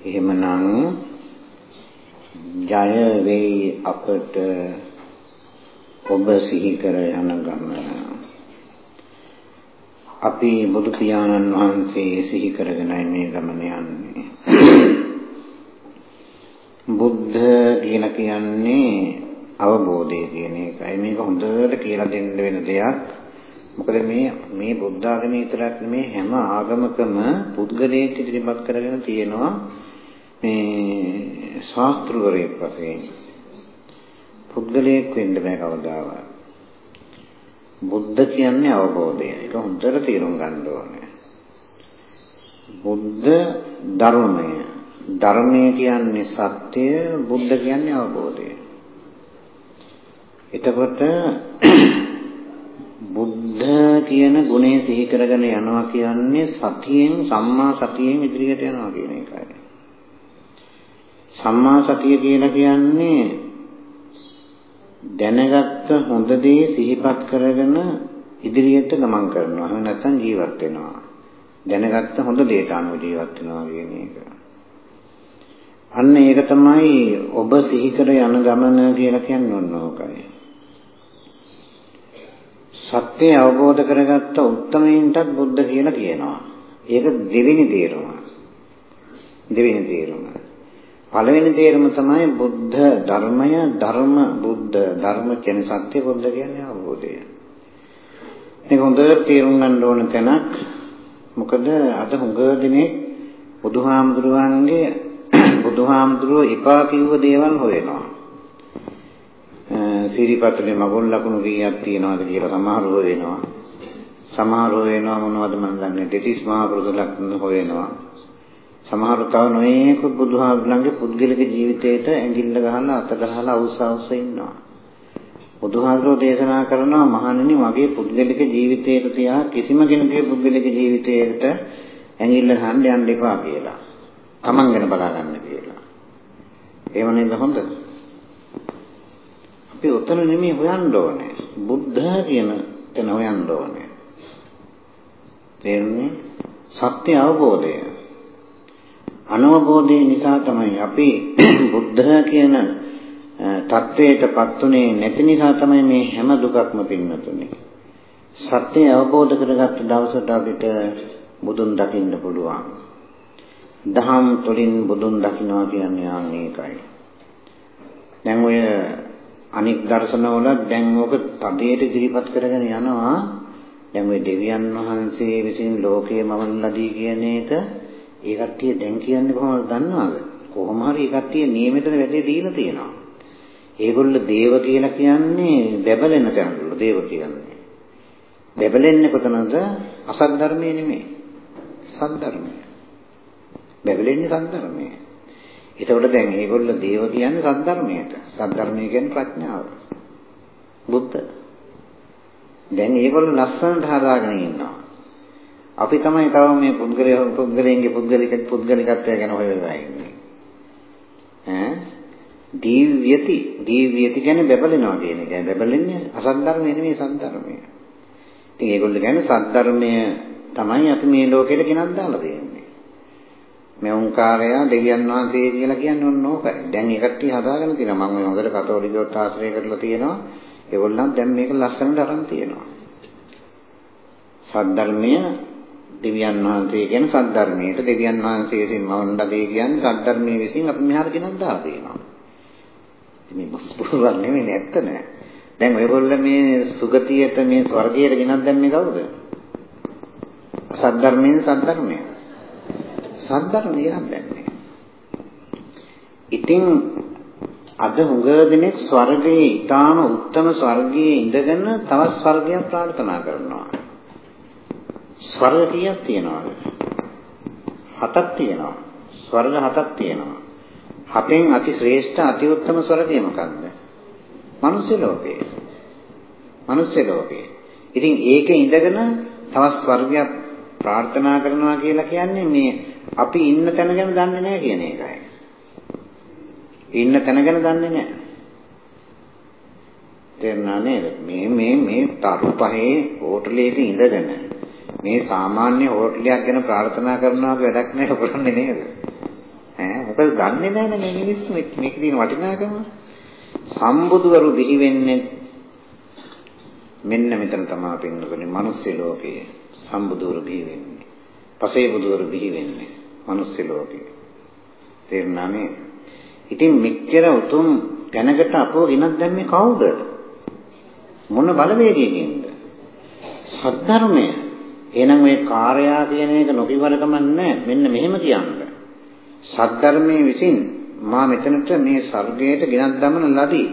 එහෙමනම් ජය වෙයි අපට ඔබ සිහි කර යන ගමන. අපි බුදු පියාණන් වහන්සේ සිහි කරගෙනයි මේ ගමන යන්නේ. බුද්ධ කියලා කියන්නේ අවබෝධය කියන එකයි. මේක හොඳට කියලා දෙන්න වෙන දෙයක්. මොකද මේ මේ බුද්ධ ආගමේ විතරක් නෙමේ හැම ආගමකම පුද්ගලයෙක් ඉදිරිපත් කරගෙන තියෙනවා. මේ ශාස්ත්‍රවරයෙක් වශයෙන් පුද්ගලයෙක් වෙන්න බෑ කවදාවත්. බුද්ධ කියන්නේ අවබෝධය. ඒක හොඳට තේරුම් ගන්න ඕනේ. බුද්ධ ධර්මය. ධර්මය කියන්නේ සත්‍ය, බුද්ධ කියන්නේ අවබෝධය. එතකොට බුද්ධ කියන ගුණය සිහි කරගෙන යනවා කියන්නේ සතියෙන් සම්මා සතියෙන් ඉදිරියට යනවා කියන එකයි. සම්මා සතිය කියලා කියන්නේ දැනගත්ත හොඳ දේ සිහිපත් කරගෙන ඉදිරියට ගමන් කරනවා. එහෙම නැත්නම් ජීවත් වෙනවා. දැනගත්ත හොඳ දේට අනුව ජීවත් වෙනවා කියන එක. අන්න ඒක තමයි ඔබ සිහි කර යන ගමන කියලා කියන්නේ ඔන්න ඕකයි. සත්‍ය අවබෝධ කරගත්ත උත්තමයින්ටත් බුද්ධ කියලා කියනවා. ඒක දෙවෙනි තේරුම. දෙවෙනි තේරුම. පළවෙනි තේරුම තමයි බුද්ධ ධර්මය ධර්ම බුද්ධ ධර්ම කියන්නේ සත්‍ය බුද්ධ කියන්නේ අවබෝධය. මේක හොඳට තේරුම් ගන්න ඕන තැනක්. මොකද අද හුඟ දෙනෙක් බුදුහාමුදුරුවන්ගේ බුදුහාමුදුරුවෝ එපා කිව්ව දේවල් හොයනවා. සිරිපතුලේ මගුල් ලකුණු කීයක් තියෙනවද කියලා සමහරව වෙනවා. සමහරව වෙනවා මොනවද මන් දන්නේ දෙතිස් මහා පුරුෂ ලක්ෂණ හොයනවා. සමහර තව නොයේකුත් බුදුහාමුදුරන්ගේ පුද්ගලික ජීවිතේට ඇඟිල්ල ගහලා අත ගහලා අවුස් අවුස් ඉන්නවා. බුදුහාමුදුරෝ දේශනා කරනවා මහණෙනි මගේ පුද්ගලික ජීවිතයට තියා කිසිම කෙනෙකුගේ පුද්ගලික ජීවිතයට ඇඟිල්ල ගහන්න යන්න එපා කියලා. Taman ගැන බලා ගන්න කියලා. ඒව නේද හොඳ? අපි උතන නෙමෙයි හොයන්න ඕනේ. බුද්ධ කියන තැන හොයන්න ඕනේ. තේරුණේ? සත්‍ය අවබෝධය. අනවබෝධය නිසා තමයි අපි බුද්ධ කියන தത്വයටපත් උනේ නැති නිසා තමයි මේ හැම දුකක්ම පින්නතුනේ. සත්‍යය අවබෝධ කරගත්ත දවසට අපිට බුදුන් දකින්න පුළුවන්. දහම් තුළින් බුදුන් දකින්නවා කියන්නේ ආන් ඒකයි. දැන් ඔය අනික් දර්ශනවල දැන් ඕක තදයට ඉදිරිපත් කරගෙන යනවා. දැන් ඔය දෙවියන් වහන්සේ විසින් ලෝකයේ මවන ලදී කියන එක ඒ කට්ටිය දැන් කියන්නේ කොහොමද දන්නවද? කොහොම හරි ඒ කට්ටිය නියමිතව වැඩේ දීලා තියෙනවා. ඒගොල්ල දේව කියලා කියන්නේ බැබලෙන තැනවල දේව කියන්නේ. බැබලෙන්නේ කොතනද? අසත් ධර්මයේ නෙමෙයි. සත් ධර්මයේ. බැබලෙන්නේ සත් ධර්මයේ. එතකොට දැන් මේගොල්ල දේව කියන්නේ සත් ධර්මයට. සත් ධර්මය කියන්නේ ප්‍රඥාව. බුද්ධ. දැන් මේගොල්ල ලස්සනට හදාගෙන ඉන්නවා. අපි තමයි තව මේ පුද්ගලය පුද්ගලයන්ගේ පුද්ගලික පුද්ගලිකත්වය ගැන හොයලා ඉන්නේ. ඈ දීව්‍යති දීව්‍යති කියන්නේ බබලනවා කියන එක. බබලන්නේ අසත් ධර්මය නෙමෙයි සත් ධර්මය. ඉතින් ඒගොල්ලෝ කියන්නේ සත් ධර්මය තමයි අපි මේ ලෝකෙට ගෙනත් දාලා දෙන්නේ. මේ උන්කාරය දෙවියන් වහන්සේ කියලා කියන්නේ ඔන්න ඕකයි. දැන් ඒ කට්ටිය හදාගෙන තියෙනවා. මම මේ හොඳට කතෝලිකයෝත් ආශ්‍රය කරලා තියෙනවා. ඒගොල්ලන් දැන් මේක ලස්සනට අරන් තියෙනවා. සද්ධර්මය දෙවියන් වහන්සේ කියන සද්ධර්මයට දෙවියන් වහන්සේ විසින් මවන්න දේ කියන්නේ සද්ධර්මයේ විසින් අපි මෙහාට ගෙනත් දාලා තියෙනවා. ඉතින් මේ පුරුවන් නෙමෙයි ඇත්ත නෑ. දැන් ඔයගොල්ලෝ මේ සුගතියට මේ ස්වර්ගයට ගෙනත් දැම්මේ කවුද? සද්ධර්මයෙන් සද්ධර්මය. සද්ධර්මය ගෙනත් දැම්මේ. ඉතින් අද හුඟ දෙනෙක් ස්වර්ගයේ ඊටාම උත්තම ස්වර්ගයේ ඉඳගෙන තවත් ස්වර්ගයක් ප්‍රාර්ථනා කරනවා. ස්වර්ග කීයක් තියෙනවද? හතක් තියෙනවා. ස්වර්ග හතක් තියෙනවා. හතෙන් අති ශ්‍රේෂ්ඨ අති උත්තම ස්වර්ගය මොකක්ද? මනුෂ්‍ය ලෝකේ. මනුෂ්‍ය ලෝකේ. ඉතින් ඒකේ ඉඳගෙන තවත් ස්වර්ගයක් ප්‍රාර්ථනා කරනවා කියලා කියන්නේ මේ අපි ඉන්න තැන ගැන දන්නේ නැහැ කියන එකයි. ඉන්න තැන ගැන දන්නේ නැහැ. තේරුණා නේද? මේ මේ මේ තරු පහේ හෝටලයක ඉඳගෙන මේ සාමාන්‍ය හෝටලයක් ගැන ප්‍රාර්ථනා කරනවා වැඩක් නැහැ කරන්නේ නේද? ඈ මොකද දන්නේ නැහැ මේ මිනිස්සු මේක තියෙන වටිනාකම. සම්බුදුවරු බිහි වෙන්නේ මෙන්න මෙතන තමයි පින්නකනේ මිනිස් ලෝකයේ සම්බුදුවරු බිහි වෙන්නේ. පසේ බුදුවරු බිහි වෙන්නේ මිනිස් ලෝකයේ. තේරුණානේ? ඉතින් මෙච්චර උතුම් තැනකට අපෝ ගෙනත් දැම්මේ කවුද? මොන බලවේගයකින්ද? සද්ධර්මය. එහෙනම් මේ කාර්යයා කියන එක නොකියවර කමන්නේ මෙන්න මෙහෙම කියන්න. සද්ධර්මයේ විසින් මා මෙතනට මේ ස්වර්ගයට ගෙනත් දමන ලදී.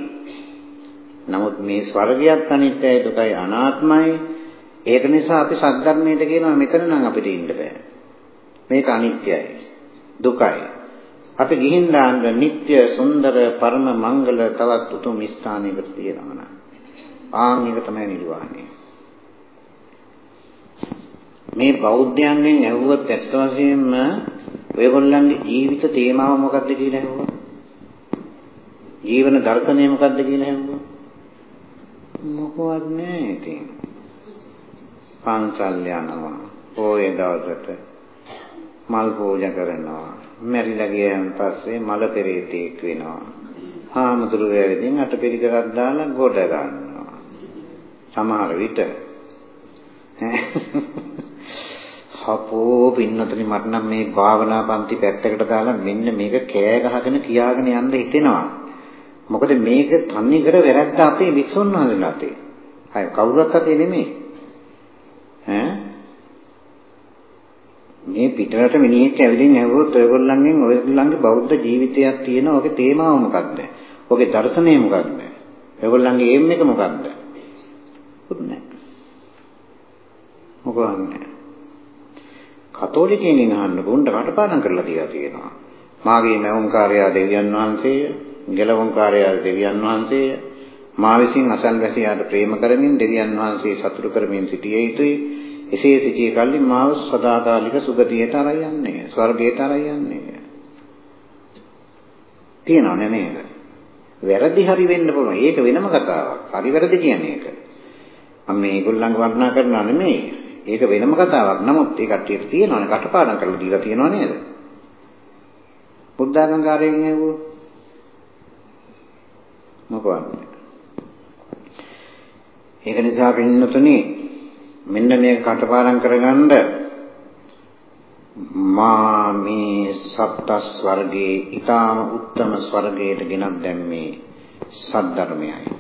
නමුත් මේ ස්වර්ගයත් අනිත්‍යයි දුකයි අනාත්මයි. ඒක නිසා අපි සද්ධර්මයට කියනවා මෙතන නම් අපිට ඉන්න බෑ. මේක අනිත්‍යයි. දුකයි. අපි ගිහින් දාන්න නিত্য සුන්දර පරම මංගල තවත් උතුම් ස්ථානයකට තියෙනවා නේද? ආන් එක තමයි නිර්වාණය. මේ බෞද්ධයන්ගෙන් ඇහුවොත් ඇත්ත වශයෙන්ම ඔයගොල්ලන්ගේ ජීවිත තේමාව මොකක්ද කියලා ඇහුවා. ජීවන දර්ශනය මොකක්ද කියලා ඇහුවා. මොකවත් නෑ ඉතින්. පන්සල් යනවා. පොයේ දවසට මල් පූජා කරනවා. මැරිලා ගියන් පස්සේ මල පෙරේතෙක් වෙනවා. හාමුදුරුවෝ ඇවිදින් අටපිරිකරක් දාලා ගොඩ ගන්නවා. සමහර විට හපෝ පින්නතුනි මට නම් මේ භාවනා පන්ති පැත්තකට දාලා මෙන්න මේක කෑ ගහගෙන කියාගෙන යන්න හිතෙනවා. මොකද මේක තන්නේ කර වැරද්ද අපේ වික්ෂුන් වහන්සේලා අතේ. අය කවුරුත් අතේ නෙමෙයි. ඈ මේ පිටරට මිනිහෙක් ඇවිදින් ඇහුවොත් ඔයගොල්ලන්ගෙන් ඔයගොල්ලන්ගේ බෞද්ධ ජීවිතයක් තියෙන ඔගේ තේමාව මොකක්ද? ඔගේ දර්ශනය මොකක්ද? ඔයගොල්ලන්ගේ එම් එක මොකක්ද? මොකුත් නැහැ. මොකවත් නැහැ. කතෝලිකයන්ගෙන් අහන්න උන්ට කටපාඩම් කරලා තියලා තියෙනවා. මාගේ මෞංකාරය දෙවියන් වහන්සේය, ගෙලවුම්කාරය දෙවියන් වහන්සේය. මා විසින් අසල්වැසියාට ප්‍රේම කරමින් දෙවියන් වහන්සේ සතුටු කරමින් සිටිය යුතුයි. එසේ සිටිය කල්ලි මාව සදාකාලික සුගතියට අරයි යන්නේ, ස්වර්ගයට අරයි යන්නේ. තියෙනවනේ නේද? වැරදි හරි වෙන්න පුළුවන්. ඒක වෙනම කතාවක්. හරි වැරදි කියන්නේ ඒක. මම මේගොල්ලන්ව වර්ණනා කරනවා නෙමෙයි. ඒක වෙනම කතාවක්. නමුත් ඒ කට්ටියට තියෙනවනේ කටපාඩම් කරලා දීලා තියෙනව නේද? බුද්ධාගංකාරයෙන් ඇහුවෝ මොකවද? ඒක නිසා පින්නතුනි මෙන්න මේක කටපාඩම් කරගන්න මා මේ සප්ත ස්වර්ගයේ ඊටාම උත්තම ස්වර්ගයට ගෙනත් දැම්මේ සද්ධර්මයයි.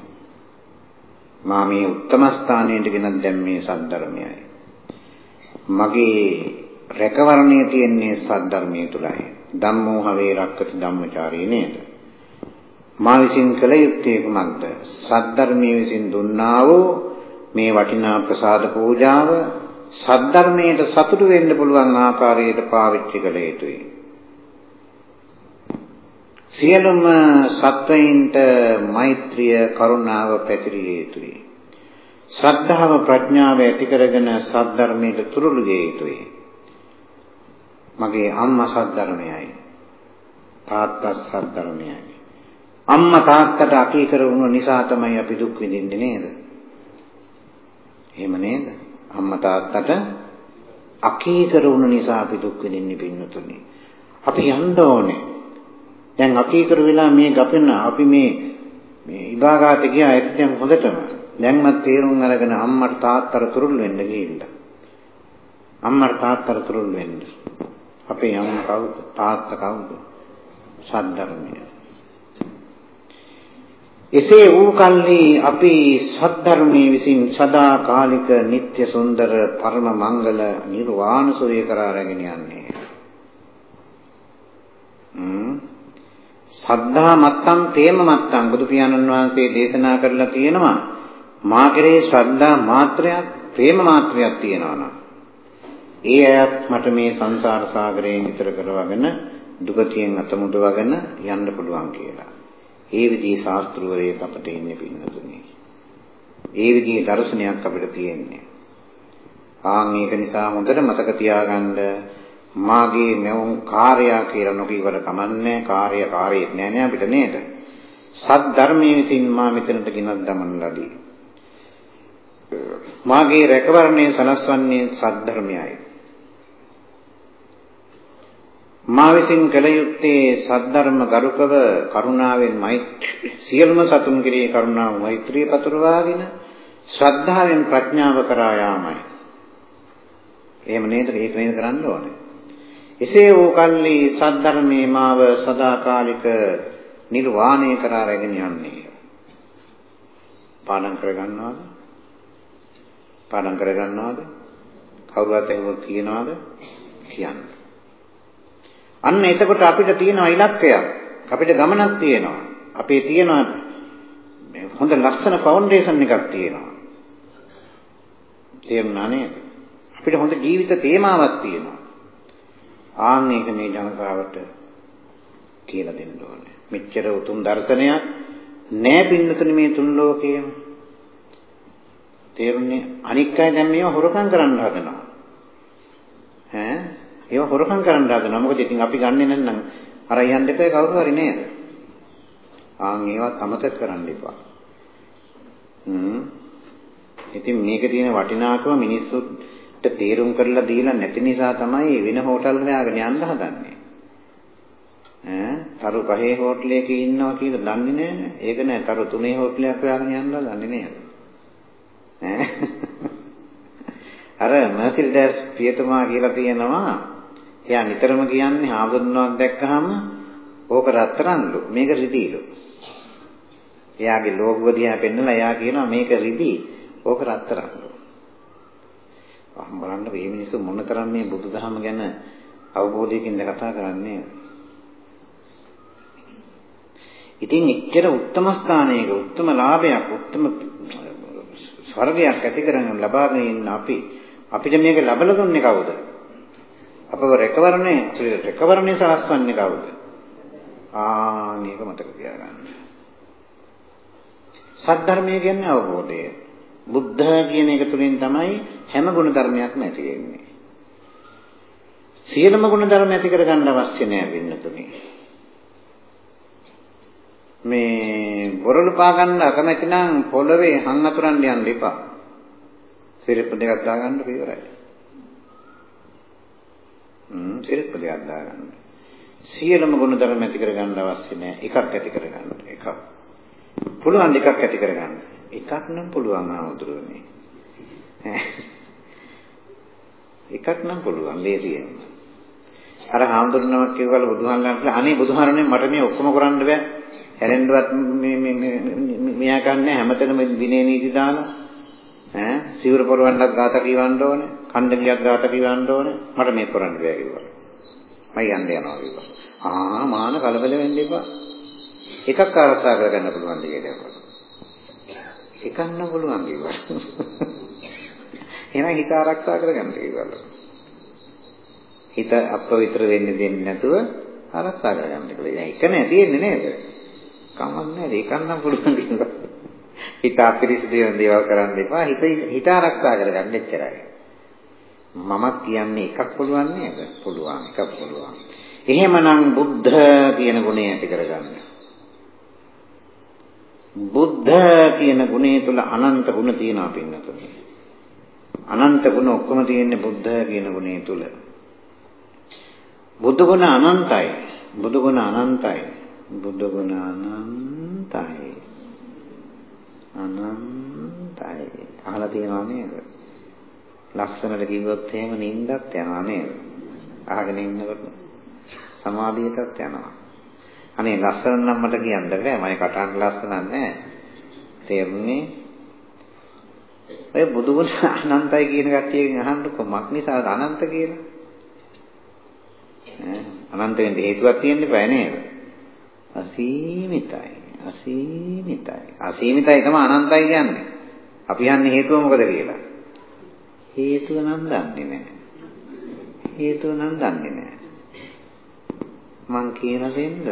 මා මේ උත්තම ස්ථානයට ගෙනත් දැම්මේ සද්ධර්මයයි. මගේ රැකවරණය තියෙන්නේ සද්ධර්මයේ තුලයි. ධම්මෝ හවේ රක්කති ධම්මචාරී නේද? මා විසින් කළ යුත්තේ කුමක්ද? සද්ධර්මයේ විසින් දුන්නා වූ මේ වටිනා ප්‍රසාද පූජාව සද්ධර්මයට සතුටු වෙන්න පුළුවන් ආකාරයට පාවිච්චි කළ යුතුයි. සියලුම සත්වයින්ට මෛත්‍රිය කරුණාව පැතිරිය යුතුයි. ශ්‍රද්ධාව ප්‍රඥාව ඇති කරගෙන සද්ධර්මයට තුරුළු දිය යුතුයි. මගේ අම්මා සද්ධර්මයයි. තාත්තා සද්ධර්මයයි. අම්මා තාත්තට අකීකර වුණ නිසා තමයි අපි දුක් විඳින්නේ නේද? එහෙම නේද? අම්මා තාත්තට අකීකර වුණ නිසා අපි දුක් විඳින්නේ පින්නතුනේ. අපි යන්න ඕනේ. දැන් අකීකර වෙලා මේ ගපෙන අපි මේ මේ විභාගාට ගියා ඒක දැන් හොඳටම දැන්වත් තේරුම් අරගෙන අම්මට තාත්තට තුරුල් වෙන්න ගිහිල්ලා. අම්මට තාත්තට තුරුල් වෙන්න. අපේ අම්මා කවුද? තාත්තා කවුද? සද්ධර්මය. එසේ වූ කල්හි අපි සද්ධර්මයේ විසින් සදාකාලික නিত্য සුන්දර පරම මංගල නිර්වාණ සෝය කරා රැගෙන යන්නේ. සද්ධා මත්තං තේම මත්තං බුදු පියාණන් වහන්සේ දේශනා කරලා තියෙනවා මා කෙරේ ශ්‍රද්ධා මාත්‍රයක් ප්‍රේම මාත්‍රයක් තියෙනවා නම් ඒ අයත් මට මේ සංසාර සාගරයෙන් ඈතර කරවගෙන දුගතියෙන් අත මුදවගෙන යන්න පුළුවන් කියලා. ඒ විදිහේ ශාස්ත්‍රවරයෙක් අපිට ඉන්නේ පින්නතුනේ. ඒ විදිහේ දර්ශනයක් අපිට තියෙන්නේ. ආන් ඒක නිසා හොඳට මතක තියාගන්න මාගේ මෙවුන් කාර්යය කියලා නොකියවර කමන්නේ කාර්ය කාර්යයක් නෑ නෑ අපිට නේද? සත් ධර්මයේ විසින් මා මෙතනට ගෙනත් දමන ලදී. මාගේ රැකවරණය සලස්වන්නේ සද්ධර්මයයි. මා විසින් කළ යුත්තේ සද්ධර්ම ගරුකව කරුණාවෙන් මෛත්‍රී සියලුම සතුන් කෙරෙහි කරුණාව මෛත්‍රිය පතුරවාගෙන ශ්‍රද්ධාවෙන් ප්‍රඥාව කරා යාමයි. එහෙම නේද? ඒක නේද කරන්න ඕනේ. එසේ වූ කල්ලි සද්ධර්මයේ මාව සදාකාලික නිර්වාණය කරා රැගෙන යන්නේ. පාඩම් කරගන්නවද? පාඩම් කරගන්නවද? කවුරුත් එහෙම කියනවද? කියන්න. අන්න එතකොට අපිට තියෙන ඉලක්කයක්. අපිට ගමනක් තියෙනවා. අපේ තියෙන හොඳ ලස්සන ෆවුන්ඩේෂන් එකක් තියෙනවා. තේරුණා නේද? අපිට හොඳ ජීවිත තේමාවක් තියෙනවා. ආන් මේක මේ ජනතාවට කියලා දෙන්න ඕනේ. මෙච්චර උතුම් දර්ශනයක් නෑ පින්නතුනි මේ තුන් ලෝකයේම. තේරුණේ අනික් අය දැන් මේවා හොරකම් කරන්න හදනවා. ඈ ඒවා හොරකම් කරන්න හදනවා. මොකද ඉතින් අපි ගන්නෙ නැත්නම් අර යන්න එපා කවුරු හරි නේද? ආන් ඒවත් අමතක කරන්න එපා. හ්ම්. ඉතින් මේකේ තියෙන වටිනාකම මිනිස්සුන්ට තේරුම් කරලා දීලා නැති නිසා තමයි වෙන හෝටල් වලගෙන යන්න හදන්නේ. ඈ තරු පහේ හෝටලයක ඉන්නවා කියලා දන්නේ නැහැ. ඒක නෑ තරු තුනේ හෝටලයක් හොයාගෙන යන්න දන්නේ නෑ. ඈ අර මර්සිඩස් පියතුමා කියලා තියෙනවා. එයා නිතරම කියන්නේ හාමුදුරුවෝක් දැක්කහම ඕක රත්තරන්ලු මේක රිදීලු. එයාගේ ලෝගෝ දිහා පෙන්නලා එයා කියනවා මේක රිදී ඕක රත්තරන්ලු. අහම් බලන්න මේ මිනිස්සු මොනතරම් මේ බුදුදහම ගැන අවබෝධයකින්ද කතා කරන්නේ. ඉතින් එච්චර උත්තම ස්ථානයක උත්තම ලාභයක් උත්තම ස්වර්ගයක් ඇති කරගෙන ලබාගෙන ඉන්න අපි අපිට මේක ලැබලා දුන්නේ කවුද? අපව රැකවරණය රැකවරණය සලස්වන්නේ කවුද? ආ මේක මතක තියාගන්න. සද්ධර්මය කියන්නේ අවබෝධය. බුද්ධ කියන එක තුලින් තමයි හැම ගුණ ධර්මයක්ම ඇති වෙන්නේ. සියලුම ගුණ ධර්ම ඇති කරගන්න අවශ්‍ය නැහැ වෙන්නතුනේ. මේ බොරළු පා ගන්න අකමැති නම් පොළවේ හං අතුරන්න යන්න එපා. සිරිප්ප දෙකක් දාගන්න ඉවරයි. හ්ම් සිරිප්ප දෙකක් දාගන්න. සියලුම ගුණධර්ම ඇති කරගන්න අවශ්‍ය නැහැ. එකක් ඇති කරගන්න. එකක්. පුළුවන් දෙකක් ඇති කරගන්න. එකක් නම් පුළුවන් ආමුදුරනේ. එකක් නම් පුළුවන් ලේසියෙන්. අර හාමුදුරනමක් කියවල බුදුහාමරන් අනේ බුදුහාමරනේ මට මේ ඔක්කොම කරන්න බෑ. හැරෙන්නවත් මේ මේ මෙයා කන්නේ හැමතැනම විනය නීති දාලා ඈ සිවුර පොරවන්නත් ગાත කියවන්න ඕනේ කණ්ඩකියක් ગાත කියවන්න ඕනේ. මට මේක කරන්න බෑ කිව්වා. මම යන්න යනවා කිව්වා. ආ මාන කලබල වෙන්න එපා. එකක් ආරක්ෂා කරගන්න පුළුවන් දෙයක් එකක් නම් පුළුවන් කිව්වා. එහෙනම් හිත ආරක්ෂා කරගන්න කිව්වා. හිත අපවිත්‍ර වෙන්න දෙන්නේ නැතුව ආරක්ෂා කරගන්න කියලා. දැන් එක නෑ තියෙන්නේ නේද? කමක් නැහැ ඒකක් නම් පුළුවන් කියලා. හිත අපිරිසිදු වෙන දේවල් කරන්න එපා. හිත හිත ආරක්ෂා කරගන්න එච්චරයි. මමත් කියන්නේ එකක් පුළුවන් නේද? පුළුවන් එකක් පුළුවන්. එහෙමනම් බුද්ධ කියන ගුණය ඇති කරගන්න. බුද්ධ කියන ගුණය තුල අනන්ත ගුණ තියෙනවා පින්නතුනි. අනන්ත ගුණ ඔක්කොම තියෙන්නේ බුද්ධ කියන ගුණය තුල. බුදු ගුණ අනන්තයි. බුදු ගුණ අනන්තයි. බුද්ධ ගුණ අනන්තයි. අනන්තයි. අහලා තියෙනව නේද? ලස්සනට කිව්වොත් එහෙම නිින්දත් යනවා නේද? අහගෙන ඉන්නකොට සමාධියටත් යනවා. අනේ ලස්සන නම් මට කියන්න බෑ. මම කටහඬ ලස්සන නැහැ. තේරුණේ? ඔය බුදු ගුණ අනන්තයි කියන කට්ටියගෙන් අහන්නකො මක් නිසාද අනන්ත කියලා? ඈ අනන්ත වෙන්න හේතුවක් තියෙන්න බෑ නේද? අසීමිතයි. අසීමිතයි. අසීමිතයි තමයි අනන්තයි කියන්නේ. අපි යන්නේ හේතුව මොකද කියලා. හේතුව නම් දන්නේ නැහැ. හේතුව නම් දන්නේ නැහැ. මං කියලා දෙන්නද?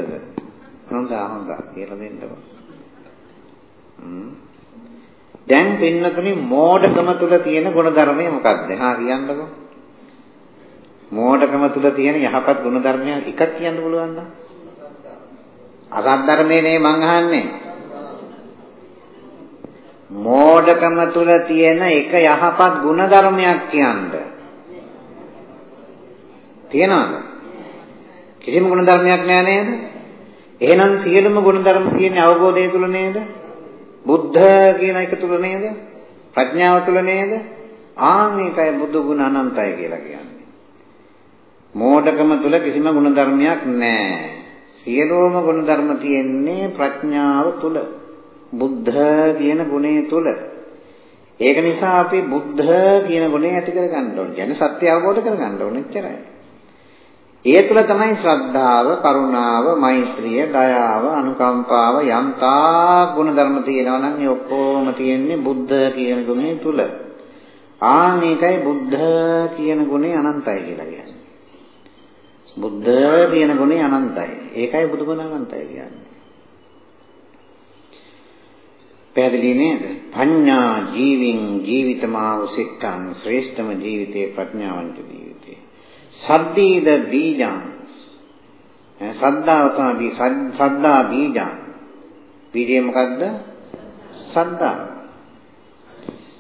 හොඳා හොඳා කියලා දෙන්නකෝ. හ්ම්. දැන් පින්නතුනි මෝඩකම තුල තියෙන ගුණධර්මය මොකක්ද? හා කියන්නකෝ. මෝඩකම තුල තියෙන යහපත් ගුණධර්මයක් එකක් කියන්න පුළුවන් නේද? අසත් ධර්මයේ නේ මං අහන්නේ. මෝඩකම තුල තියෙන එක යහපත් ಗುಣධර්මයක් කියන්න. තියනවද? කිසිම ගුණ ධර්මයක් නෑ නේද? එහෙනම් සියලුම ගුණ ධර්ම කියන්නේ අවබෝධය තුල නේද? බුද්ධ කියන එක තුල නේද? ප්‍රඥාව තුල නේද? ආන්නේකයි බුදු ගුණ අනන්තයි කියලා කියන්නේ. මෝඩකම තුල කිසිම ගුණ ධර්මයක් නැහැ. සියලුම ගුණ ධර්ම තියෙන්නේ ප්‍රඥාව තුල. බුද්ධ කියන ගුණය තුල. ඒක නිසා අපි බුද්ධ කියන ගුණය ඇති කර ගන්න ඕනේ. කියන්නේ සත්‍ය අවබෝධ කර ගන්න ඕනේ එච්චරයි. ඒ තුළ තමයි ශ්‍රද්ධාව, කරුණාව, මෛත්‍රිය, දයාව, අනුකම්පාව යම්තා ගුණ ධර්ම තියෙනවා නම් ඒ ඔක්කොම තියෙන්නේ බුද්ධ කියන ගුණය තුල. ආ මේකයි බුද්ධ කියන ගුණය අනන්තයි කියලා කියන්නේ. බුද්ධ කියන ගුණය අනන්තයි. ඒකයි බුදු ගුණ අනන්තයි කියන්නේ. පැහැදිලි නේද? පඤ්ඤා ජීවින් ජීවිතමාව සිට්ඨං ශ්‍රේෂ්ඨම ජීවිතේ ප්‍රඥාවන්ත ජීවිතේ. සද්දීද බීජං සද්ධාව තමයි සද්ධා බීජං. බීජය මොකද්ද? සද්ධා.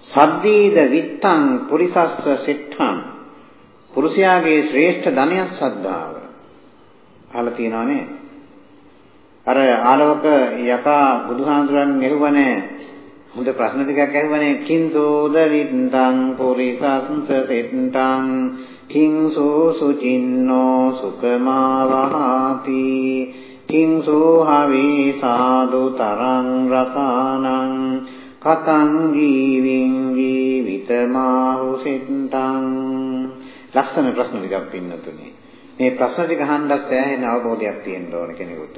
සද්දීද විත්තං පුරිසස්ස සිට්ඨං. පුරුෂයාගේ ශ්‍රේෂ්ඨ ධනයක් සද්ධාව. අහලා තියෙනවනේ. අර ආලවක යකා බුදුහාඳුරන් ගෙහුවනේ මුද ප්‍රශ්න ටිකක් ඇහුවනේ කිංසෝද විත්තං පුරිසස්ස සිට්ඨං කිංසෝ සුචින්නෝ සුකමාවහාති කිංසෝ හවේ සාදු තරං රසානං කතං ජීවින් ජීවිතමාහු සිට්ටං ලස්සන ප්‍රශ්න ටිකක් පින්නතුනේ. මේ ප්‍රශ්න ටික අහන්න සෑහෙන අවබෝධයක් තියෙන්න ඕන කෙනෙකුට.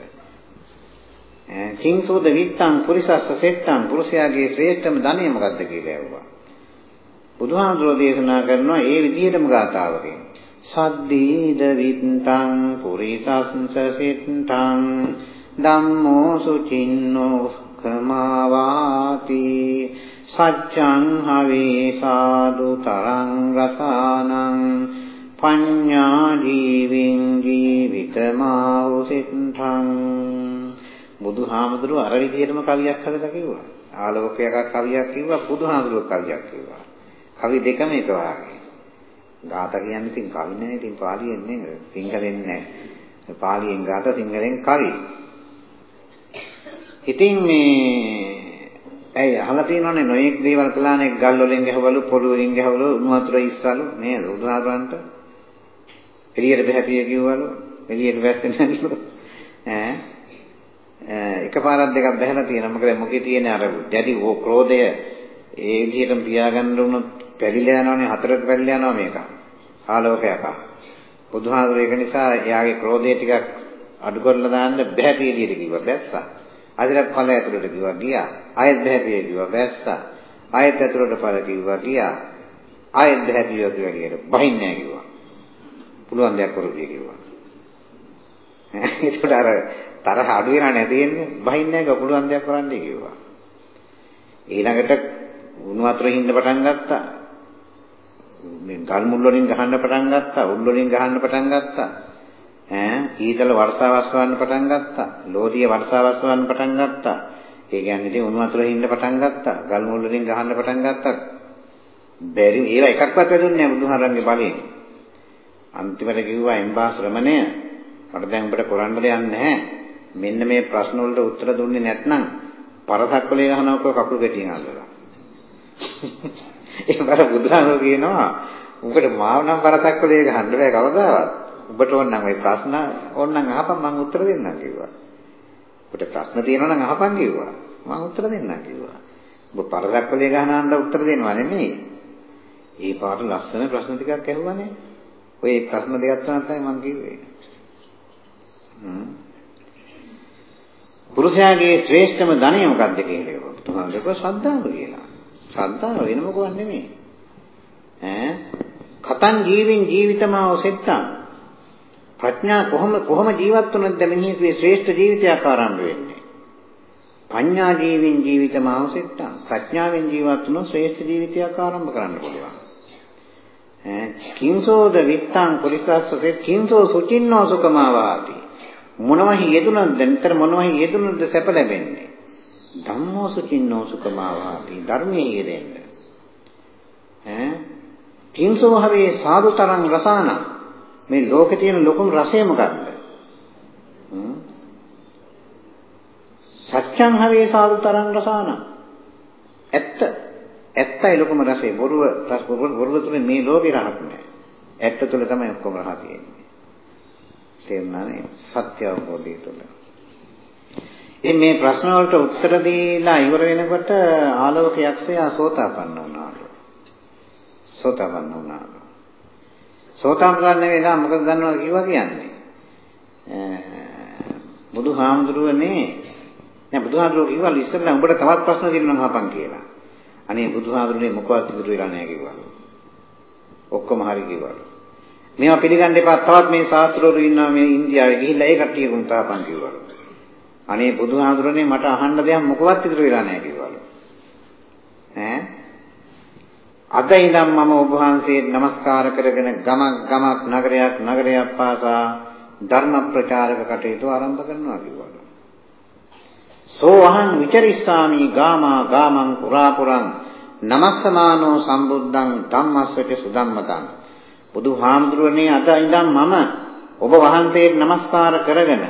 කිංසෝද විත්තං පුරිසස්ස සෙට්ටං පුරුෂයාගේ ශ්‍රේෂ්ඨම ධනය මොකද්ද කියලා ඇහුවා. බුදුහාමුදුරෝ දේශනා කරනවා ඒ විදිහටම ගාතාවකින්. සද්දීද විත්තං පුරිසස්ස සිට්ඨං ධම්මෝ සුචින්නෝ කමාවාති සච්ඡං හවේ සාදු තරං රසානං පඤ්ඤා ජීවින් ජීවිතමාහු සිට්ඨං බුදුහාමුදුරුවෝ අර විදිහටම කවියක් හදලා කිව්වා. ආලෝකයක කවියක් කිව්වා බුදුහාමුදුරුවෝ කවියක් කිව්වා. කවි දෙකම එක වාගේ. ගාථා කියන්නේ ඉතින් කවි නෙවෙයි ඉතින් පාලියෙන් නෙවෙයි. සිංහලෙන් නෑ. පාලියෙන් ගාථා සිංහලෙන් කවි. ඉතින් මේ ඇයි? අහලා තියෙනවනේ නොයෙක් දේවල් කළානේ. ගල් වලින් ගහවලු පොළු වලින් ගහවලු උණු වතුර ඉස්සලු. නේද? උදාහරණට. එළියට බහැපිය කිව්වලු. එළියට වැස්සේ නැල්ලු ඈ? එකපාරක් දෙකක් බහැලා තියෙනවා. මොකද මොකේ තියෙන අර දැඩි ක්‍රෝධය ඒ විදිහටම තියාගන්න උනොත් පැලිලා යනවනේ. හතරට පැලිලා යනවා මේක. ආලෝකයක්. බුදුහාමුදුර ඒක නිසා එයාගේ ක්‍රෝධය ටිකක් අඩු කරලා දාන්න බෑ පිළියෙල කිව්වා. බැස්සා. අදලක් ඵල ඇතුළට කිව්වා. ගියා. ආයෙත් බෑ පිළියෙල කිව්වා බැස්සා. ආයෙත් ඇතුළට ඵල කිව්වා ගියා. ආයෙත් බෑ පිළියෙල කිව්වා කියලා බහින්නේ නැහැ කිව්වා. පුළුවන් දෙයක් කරුදී කිව්වා. ඒකට අර තරහ අඩු වෙනා නැදෙන්නේ බහින්නේ නැහැ පුළුවන් දෙයක් කරන්නයි කිව්වා. ඊළඟට උණු වතුර හින්න පටන් ගත්තා. මේ ගල් මුල් වලින් ගහන්න පටන් ගත්තා, උල් වලින් ගහන්න පටන් ගත්තා. ඈ ඊතල වර්ෂාවස් වන්න පටන් ගත්තා. ලෝධිය වර්ෂාවස් වන්න පටන් ගත්තා. ඒ කියන්නේ ඉතින් උණු වතුර හින්න පටන් ගත්තා. ගල් මුල් වලින් ගහන්න පටන් ගත්තා. බැරි ඒවා එකක්වත් වැදුන්නේ නැහැ බුදුහාරන්ගේ බලයෙන්. අන්තිමට කිව්වා එම්බා ශ්‍රමණය මට දැන් උඹට කරන්න දෙයක් නැහැ. මෙන්න මේ ප්‍රශ්න වලට උත්තර දුන්නේ නැත්නම් පරසක්වලේ ගහනකො කකුල් ගැටියෙන් අල්ලලා. ඒ බර බුදුහාමුදුරු කියනවා උඹට මාව නම් පරසක්වලේ ගහන්න බෑ කවදාවත්. උඹට ඕනනම් ওই ප්‍රශ්න ඕනනම් අහපන් මම උත්තර දෙන්නම් කිව්වා. උඹට ප්‍රශ්න තියෙනවා නම් අහපන් කිව්වා. මම උත්තර දෙන්නම් කිව්වා. ඔබ පරසක්වලේ ගහනන්න උත්තර දෙනවා නෙමෙයි. ඒ පාට ලස්සන ප්‍රශ්න ටිකක් ඇහුවානේ. ඔය ප්‍රශ්න දෙකක් තමයි මම කිව්වේ. හ්ම්. පුරුෂයාගේ ශ්‍රේෂ්ඨම ධනය මොකක්ද කියලා. බුදුහාමුදුරුවෝ ශ්‍රද්ධාව කියලා. ශ්‍රද්ධාව වෙන මොකවත් නෙමෙයි. ඈ කතං ජීවින් ජීවිතමාව සෙට්ටං ප්‍රඥා කොහොම කොහොම ජීවත් වුණත් මිනිහෙකුගේ ශ්‍රේෂ්ඨ ජීවිතයක් ආරම්භ වෙන්නේ. පඤ්ඤා ජීවින් ජීවිතමාව සෙට්ටං ප්‍රඥාවෙන් ජීවත් වුණොත් ශ්‍රේෂ්ඨ ජීවිතයක් ආරම්භ කරන්න පුළුවන්. ඈ කිංසෝද විත්තං පුරිසස්ස කිංසෝ සුචින්නෝ සුකමාවාති. මොනවහි යෙදුනොත් නිතර මොනවහි යෙදුනොත් සැප ලැබෙන්නේ? ධම්මෝ සුචින්නෝ සුකමාවාති. ධර්මයේ යෙදෙන්න. ඈ කිංසෝ හවේ සාදුතරං රසාන. මේ ලෝකේ තියෙන ලොකුම රසය මොකක්ද? සත්‍යං හවේ සාදු තරං රසාන. ඇත්ත. ඇත්තයි ලොකුම රසය. බොරුව බොරුව තුනේ මේ ලෝකේ රහක් නැහැ. ඇත්ත තුල තමයි ඔක්කොම රහ තියෙන්නේ. තේරුණානේ? සත්‍ය අවබෝධය තුල. ඉතින් මේ ප්‍රශ්න වලට උත්තර දීලා ඉවර වෙනකොට ආලෝක යක්ෂයා සෝතාපන්න වුණාලු. සෝතාපන්න වුණාලු. සෝතාපන්න නෙවෙයි මොකද දන්නවද කිව්වා කියන්නේ බුදුහාමුදුරුවනේ දැන් බුදුහාමුදුරුවෝ කිව්වා ඉස්සෙල්ලා උඹට තවත් ප්‍රශ්න තියෙනවා අහපන් කියලා. අනේ බුදුහාමුදුරනේ මොකවත් ඉදිරි වෙලා නැහැ කිව්වා. ඔක්කොම හරි කිව්වා. මේවා පිළිගන්න එපා තවත් මේ සාත්‍රවරු ඉන්නවා මේ ඉන්දියාවේ ගිහිල්ලා ඒ කට්ටිය ගුණතාපන් කිව්වා. අනේ බුදුහාමුදුරනේ මට අහන්න දෙයක් මොකවත් ඉදිරි වෙලා නැහැ කිව්වා. ඈ අද ඉඳන් මම ඔබ වහන්සේට নমස්කාර කරගෙන ගමක් ගමක් නගරයක් නගරයක් පාසා ධර්ම ප්‍රචාරක කටයුතු ආරම්භ කරනවා කිව්වා. සෝ අහං විචරිස්සාමි ගාමා ගාමං පුරා පුරං නමස්සමානෝ සම්බුද්ධං ධම්මස්සච සුධම්මතං බුදුහාමුදුරනේ අද ඉඳන් මම ඔබ වහන්සේට নমස්කාර කරගෙන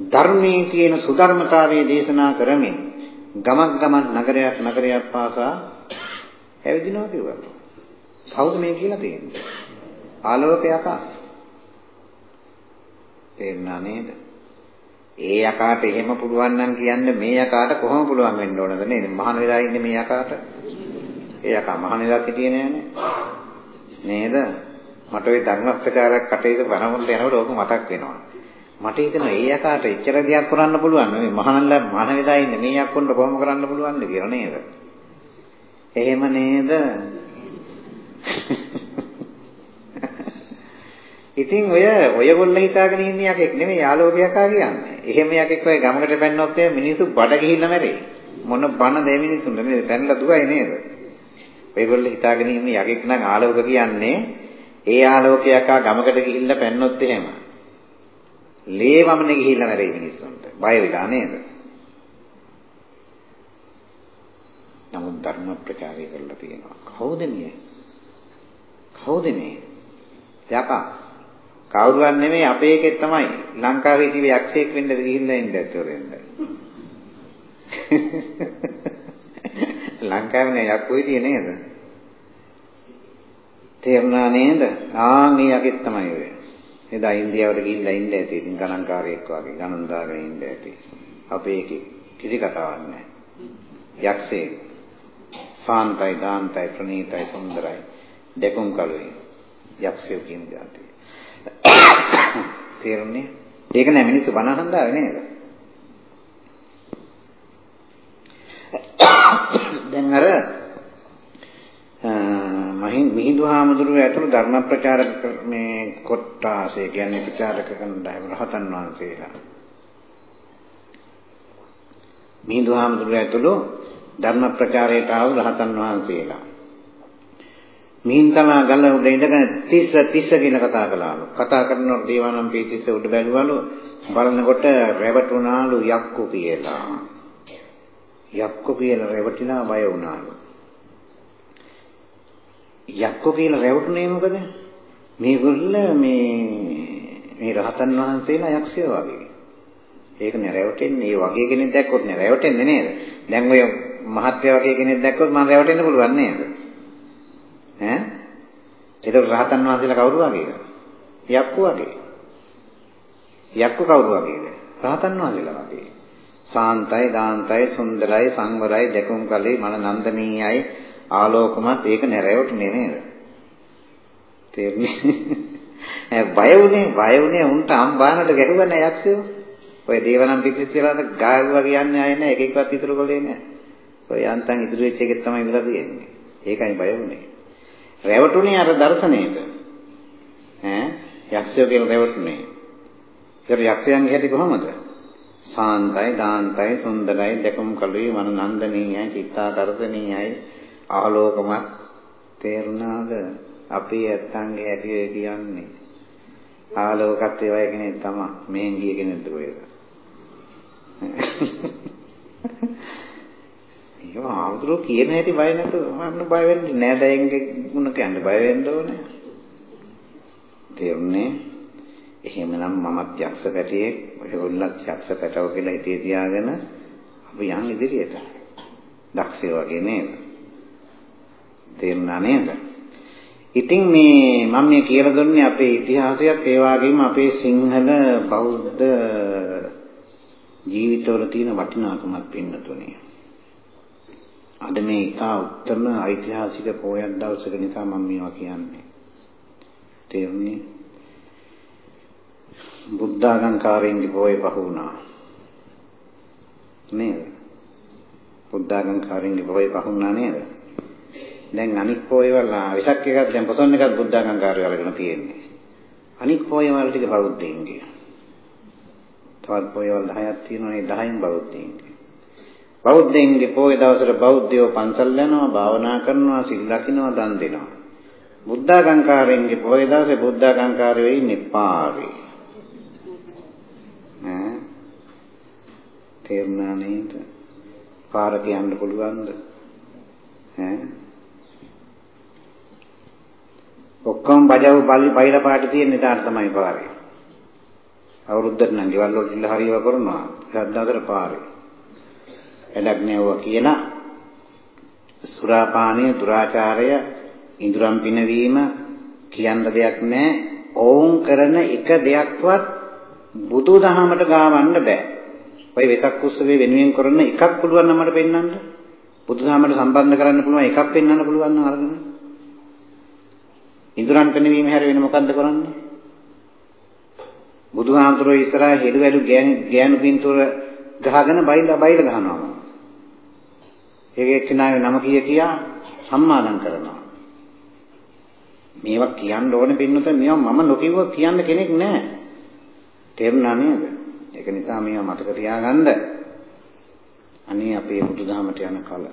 ධර්මයේ තියෙන සුධර්මතාවයේ දේශනා කරමින් ගමක් ගමක් නගරයක් නගරයක් පාසා ඇවිදිනවා කිව්වා. කවුද මේ කියලා තියෙන්නේ? ආලෝකයක. තේරුණා නේද? ඒ යකාට එහෙම පුළුවන් නම් කියන්න මේ යකාට කොහොම පුළුවන් වෙන්න ඕනද නේද? මහාන වෙලා ඉන්නේ මේ යකාට. ඒ යකා මහාන වෙලා හිටියේ නෑනේ. නේද? මට ওই ධර්මස්ථකාරයක් කටයුතු වරමුන්ට යනකොට ඕක මතක් වෙනවා. මට හිතෙනවා ඒ යකාට එච්චර දෙයක් කරන්න පුළුවන් නෙවෙයි මහානල්ලා මහාන වෙලා ඉන්නේ මේ යක්කොන්ට කොහොම කරන්න පුළුවන්ද කියලා නේද? එහෙම නේද? ඉතින් ඔය ඔයගොල්ලෝ හිතාගෙන ඉන්න යකෙක් නෙමෙයි ආලෝකයකා කියන්නේ. එහෙම යකෙක් ඔය ගමකට පැන්නොත් එහේ මිනිස්සු බඩ ගිහිල්ලා මැරෙයි. මොන බන දෙ මිනිස්සුන්ට නේද? පැනලා දුවයි නේද? ඔයගොල්ලෝ හිතාගෙන ඉන්න යකෙක් නම් ආලෝක කියන්නේ ඒ ආලෝකයකා ගමකට ගිහිල්ලා පැන්නොත් එහෙම. ලේ වමනේ ගිහිල්ලා මැරෙයි මිනිස්සුන්ට. බය වෙලා නේද? නමුත් ධර්ම ප්‍රචාරය කරලා තියෙනවා. කවුද මේ? කවුද මේ? යකා කවුරුවත් නෙමෙයි අපේ එකෙක් තමයි. ලංකාවේ ඉතිරි යක්ෂයෙක් වෙන්න ගිහිල්ලා ඉන්න ඇත්තෝරෙන්ද? ලංකාවේ නේ යක්කෝ හිටියේ නේද? තේරුණා නේද? ආ මේ යකෙක් තමයි ඔය. එදා ඉන්දියාවට ගිහිල්ලා ඉන්න ඇති. ඉතින් ගණන්කාරයෙක් වගේ ගණන් දාගෙන ඉන්න ඇති. අපේ එකේ කිසි කතාවක් නැහැ යක්ෂයෙක්. සාන්තයි දාන්තයි ප්‍රණීතයි සුන්දරයි දෙකුම් කලුයි යක්ෂයෝ කියන જાතිය තේරුණේ? ඒක නෑ මිනිස්සු බණ අහන්දාවේ නේද? දැන් අර මහින් මිහිඳුහාමුදුරුවෝ ඇතුළු ධර්ම ප්‍රචාරක මේ කොට්ටාසය කියන්නේ ප්‍රචාරක කණ්ඩායම රහතන් වහන්සේලා. මිහිඳුහාමුදුරුවෝ ඇතුළු ධර්ම ප්‍රචාරයට ආව රහතන් වහන්සේලා. මිහින්තලා ගල උඩ ඉඳගෙන තිස්ස තිස්ස කියන කතා කළාලු. කතා කරනකොට දේවානම් පීතිස්ස උඩ බැලුවලු බලනකොට රැවටුණාලු යක්කු කියලා. යක්කු කියලා රැවටිලා බය වුණාලු. යක්කු කියලා රැවටුනේ මොකද? මේගොල්ල මේ මේ රහතන් වහන්සේලා යක්ෂයෝ වගේ. ඒක නේ රැවටෙන්නේ. ඒ වගේ කෙනෙක් දැක්කොත් නේ රැවටෙන්නේ නේද? දැන් ඔය මහත්ය වගේ කෙනෙක් දැක්කොත් මම රැවටෙන්න පුළුවන් නේද? ඈ ඒක රහතන් වහන්සේලා කවුරු වගේද? යක්කු වගේ. යක්කු කවුරු වගේද? රහතන් වහන්සේලා වගේ. සාන්තයි, දාන්තයි, සුන්දරයි, සංවරයි, දෙකුම් කලේ මන නන්දනීයයි, ආලෝකමත් ඒක නැරෙවටනේ නේද? තේරුණේ? බය වුණේ බය වුණේ උන්ට අම්බානට ගැහුවා නෑ යක්ෂයෝ. ඔය දේවනම් පිටිස් කියලාද ගායුවා කියන්නේ ආයේ නෑ එකෙක්වත් ඉතුරු කොලේ නෑ. ඔය යන්තම් ඉතුරු වෙච්ච එකෙක් තමයි ඉඳලා තියෙන්නේ. ඒකයි බය වුණේ. රැවටුනේ අර දර්ශනයේද? ඈ යක්ෂයෝ කියලා රැවටුනේ. ඒක යක්ෂයන්ගේ හැටි කොහමද? සාන්තයි, දාන්තයි, සුන්දරයි, දෙකම කළුයි, මන නන්දනීයයි, චිත්තාකර්ෂණීයයි, ආලෝකමත් තේරුණාද? අපි ඇත්තන්ගේ හැටි කියන්නේ. ආලෝකත් ඒ වගේ කෙනෙක් තමයි. මෙහෙන් ගිය කෙනෙක්ද කොහෙද? ඒක ආමුදුරෝ කියන හැටි බය නැතුව මන්න බය වෙන්නේ නෑ දැයන්ගේ ගුණ කියන්න බය වෙන්න ඕනේ. තේරුණේ? එහෙමනම් මමත් යක්ෂ පැටියෙක් ඔයගොල්ලත් යක්ෂ පැටව කියලා හිතේ තියාගෙන අපි යන් ඉදිරියට. දක්ෂය වගේ නේද? තේරුණා නේද? ඉතින් මේ මම මේ කියලා දුන්නේ අපේ ඉතිහාසයත් ඒ වගේම අපේ සිංහල බෞද්ධ ජීවිතවල තියෙන වටිනාකමක් පින්නතුනේ. අද මේ ඉතා උත්තම ඓතිහාසික පෝයක් දවසක නිසා මම මේවා කියන්නේ. තේරුණේ? බුද්ධාගංකාරයෙන් පොයේ පහ වුණා. නේද? බුද්ධාගංකාරයෙන් පොයේ පහ වුණා නේද? දැන් අනික් පොයවල විසක් එකක් දැන් පොසොන් එකක් බුද්ධාගංකාරය වලගෙන තියෙන්නේ. අනික් පොයවල ටික බෞද්ධයින්ගේ. තවත් පොයවල් 10ක් තියෙනවා ඒ 10න් බෞද්ධයින්ගේ. බෞද්ධයින්ගේ පොය දවසට බෞද්ධයෝ පන්සල් යනවා, භාවනා කරනවා, සිල් රකින්නවා, දන් දෙනවා. බුද්ධාගංකාරයෙන්ගේ පොය දවසේ බුද්ධාගංකාරයෝ ඉන්නේ පාරේ. ඈ තේරුණා නේද? පාර කියන්න පුළුවන්ද? ඈ ඔක්කොම බජව බලි බයිලා පාටි තියෙන ඉතාලට තමයි පාරේ. අවුරුද්දට නම් ගෙවල් වලට ඉල්ල හරියව කරනවා. සද්දාතර පාරේ. එලක් නෑවුවා කියලා සුරාපානය, දුරාචාරය, ඉඳුරම් පිනවීම කියන්න දෙයක් නෑ. ඕන් කරන එක දෙයක්වත් බුදුදහමට ගාවන්න බෑ. ඔය වෙසක් උත්සවයේ වෙනුවෙන් කරන එකක් පුළුවන් නම් මට පෙන්වන්න. බුදුදහමට සම්බන්ධ කරන්න පුළුවන් එකක් පෙන්වන්න පුළුවන් නම් අරගෙන. ඉඳුරන් පෙන්වීම හැර වෙන මොකද්ද කරන්නේ? බුදුහාමුදුරුවෝ ඉස්සරහා හෙළු වැළු ගෑනු පින්තූර ගහගෙන බයිලා බයිලා ගහනවා. ඒක එක්කනාවේ නම කිය කියා සම්මාදම් කරනවා. මේවා කියන්න ඕනේ පින්නත මේවා මම නොකියුව කියන්න කෙනෙක් නැහැ. තේරුණා නේද? ඒක නිසා මේවා මතක තියාගන්න. අනේ අපේ බුදුදහමට යන කල.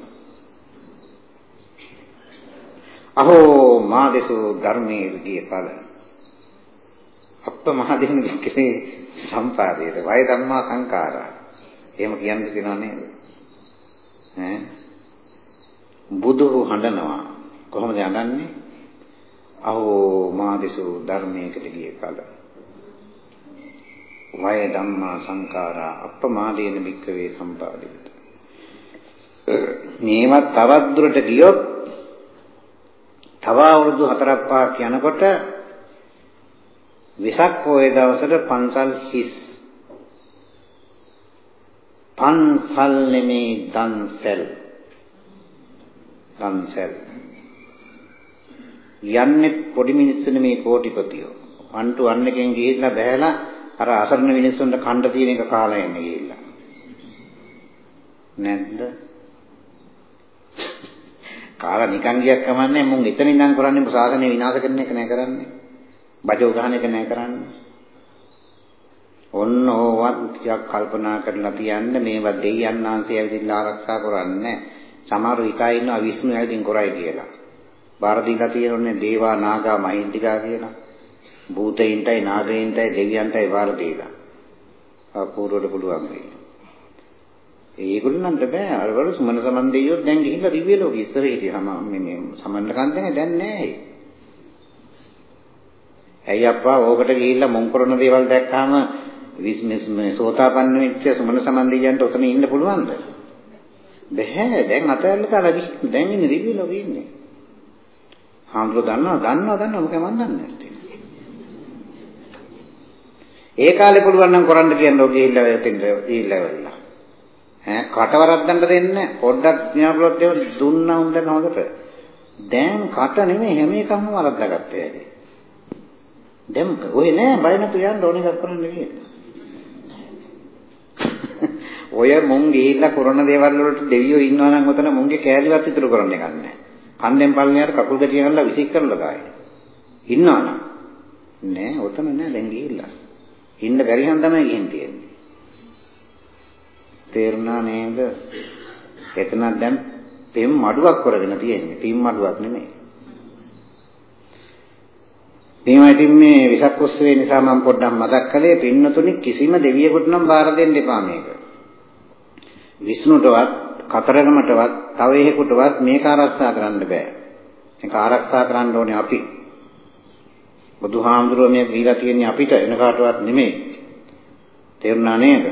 අහෝ මාදේසු ධර්මයේ ගිය ඵල. අප්ප මහදෙන කිසේ සම්පාදයට වය ධම්මා සංඛාරා. එහෙම කියන්න දෙනව නේද? ඈ බුදු හඬනවා කොහොමද හඬන්නේ? අහෝ මාදේසු ධර්මයකට ගිය කල. වය ධම්මා සංඛාරා අප්පමාදේන වික්කවේ සම්පාදිත. මේවත් තවත් දුරට ගියොත් තව අවුරුදු 4ක් 5ක් යනකොට විසක් පොයේ දවසට පන්සල් හිස් පන්සල් නෙමේ දන්සල් දන්සල් යන්නේ පොඩි මිනිස්සු නෙමේ කෝටිපතියෝ. අන්ටු අන්නකින් ගිහිල්ලා බහැලා අර අසරණ මිනිස්සුන්ට කණ්ඩ තියෙන එක කාලා එන්නේ ගිහිල්ලා. නැද්ද? කාලා නිකන් ගියක් කමන්නේ මුන් එතන ඉඳන් කරන්නේ සාසනය විනාශ කරන එක නෑ කරන්නේ. බජෝ ගහන එක නෑ කරන්නේ. ඔන්න ඕවත් ටිකක් කල්පනා කරලා තියන්න මේවා දෙයයන් ආංශය ඇවිදින්න ආරක්ෂා කරන්නේ. සමහර විකා ඉන්නවා විෂ්ණු ඇවිදින් කරයි කියලා. බාර දීලා තියෙන්නේ දේවා නාගා මහින්దికා කියලා. භූතයින්ටයි නාගයින්ටයි දෙවියන්ටයි බාර දීලා. අපූර්වට පුළුවන් වෙයි. ඒගොල්ලන්ට බෑ අර වල සුමන සමන්දේයෝ දැන් ගිහිල්ලා දිව්‍ය ලෝකෙ ඉස්සර හිටිය සම මේ සමන්න කන්දනේ දැන් නෑ ඇයි අප්පා ඕකට ගිහිල්ලා මොන් කරන දේවල් දැක්කාම විස්මස් මේ සෝතාපන්න වෙච්ච සුමන සමන්දේයන්ට ඔතන ඉන්න පුළුවන්ද බෑ දැන් අතහැරලා තාලා දැන් ඉන්නේ දිව්‍ය ලෝකෙ ඉන්නේ. හාමුදුරුවෝ දන්නවා දන්නවා දන්නවා. මොකද මන් දන්නේ නැත්තේ ඒ කාලේ පුළුවන් නම් කරන්න කියන්නේ ඔය ගිහිල්ලා එතෙන්ට ගිහිල්ලා වෙලා ඈ කට වරද්දන්න දෙන්නේ පොඩ්ඩක් න්යාපලොත් ඒව දුන්නා හොඳ නෝකට දැන් කට නෙමෙයි හැම එකම වරද්දාගත්තේ ඇයි? දැන් ඔය නෑ බය නැතු යන්න ඕන එකක් කරන්න කියලා. ඔය මුං ගිහිල්ලා කරන දේවල් වලට දෙවියෝ ඉන්නවා නම් ඔතන මුංගේ කෑලිවත් ඉතුරු කරන්න එකක් නෑ කන්දෙන් පල්ලෙහාට කකුල් ගැටිය ගන්නලා විසික් කරලා දායි ඉන්නවා නම් නෑ ඔතන නෑ දැන් ගිහිල්ලා ඉන්න බැරි හන්ද තමයි ගිහින් තියෙන්නේ තේරුණා නේද? එතන දැන් පෙම් මඩුවක් කරගෙන තියෙන්නේ. පින් මඩුවක් නෙමෙයි. මේවා ඉතින් මේ විසක් උත්සවය නිසා මම පොඩ්ඩක් මතක් කළේ පින්නතුනි කිසිම දෙවියෙකුට නම් බාර දෙන්න එපා මේක. විෂ්ණුටවත්, කතරගමටවත්, තව එහෙකුටවත් මේක ආරක්ෂා කරන්න බෑ. මේක ආරක්ෂා කරන්න ඕනේ අපි. බුදුහාමුදුරුවෝ මේ දීලා තියෙන්නේ අපිට එන කාටවත් නෙමෙයි. තේරුණා නේද?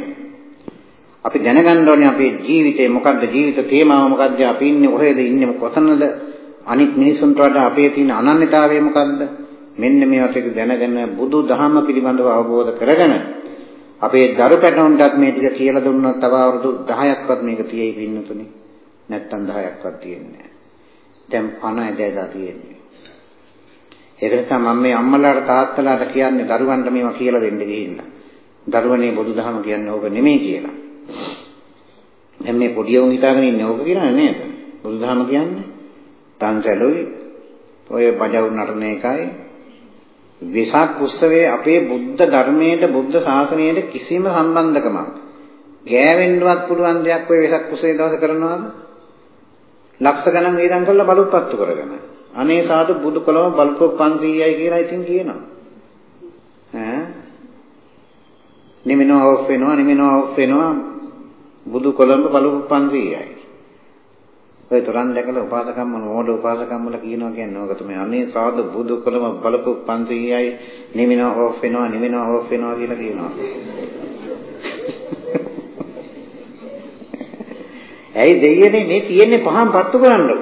අපි දැනගන්න ඕනේ අපේ ජීවිතේ මොකද්ද ජීවිත තේමාව මොකද්ද අපි ඉන්නේ කොහෙද ඉන්නේ කොතනද අනිත් මිනිසුන්ට වඩා අපේ තියෙන අනන්‍යතාවය මොකද්ද මෙන්න මේවට එක දැනගෙන බුදු දහම පිළිබඳව අවබෝධ කරගෙන අපේ දරු පැටවුන්ටත් මේ ටික කියලා දුන්නොත් තව අවුරුදු 10ක්වත් මේක තියෙයි පින්නතුනේ. නැත්තම් 10ක්වත් තියෙන්නේ නැහැ. දැන් 50 දැදා තියෙන්නේ. ඒක නිසා මම මේ අම්මලාට තාත්තලාට කියන්නේ දරුවන්ට මේවා කියලා දෙන්න ගිහිල්ලා දරුවනේ බුදුදහම කියන්නේ ඕක නෙමෙයි කියලා. දැන් මේ පොඩි උන් හිතාගෙන ඉන්නේ ඕක කියලා නේද? බුදුදහම කියන්නේ? තන්සැලුයි ඔය බජවු නටන එකයි. වෙසක් උත්සවයේ අපේ බුද්ධ ධර්මයට බුද්ධ ශාසනයට කිසිම සම්බන්ධකමක් ගෑවෙන්නවත් පුළුවන් දෙයක් ඔය වෙසක් උත්සවයේ දවස කරනවාද? ලක්ෂ ගණන් වේදම් කරලා බලුප්පත්තු කරගෙන. අනේ සාදු බුදු කලම බලපො 500යි කියලා ඉතින් කියනවා. ඈ නිමිනව ඔෆ් වෙනවා නිමිනව ඔෆ් වෙනවා බුදු කොළඹ බලු 500යි. ඔය තරන් දැකලා උපාසකම්ම නෝඩ උපාසකම්ම වල කියනවා කියන්නේ ඕක තමයි. අනේ සාදු බුදු කොළඹ බලපු 500යි නිමින ඕෆ් වෙනවා නිමින ඕෆ් වෙනවා කියලා කියනවා. ඇයි දෙයියනේ මේ තියෙන්නේ පහන් පත්තු කරන්නකො.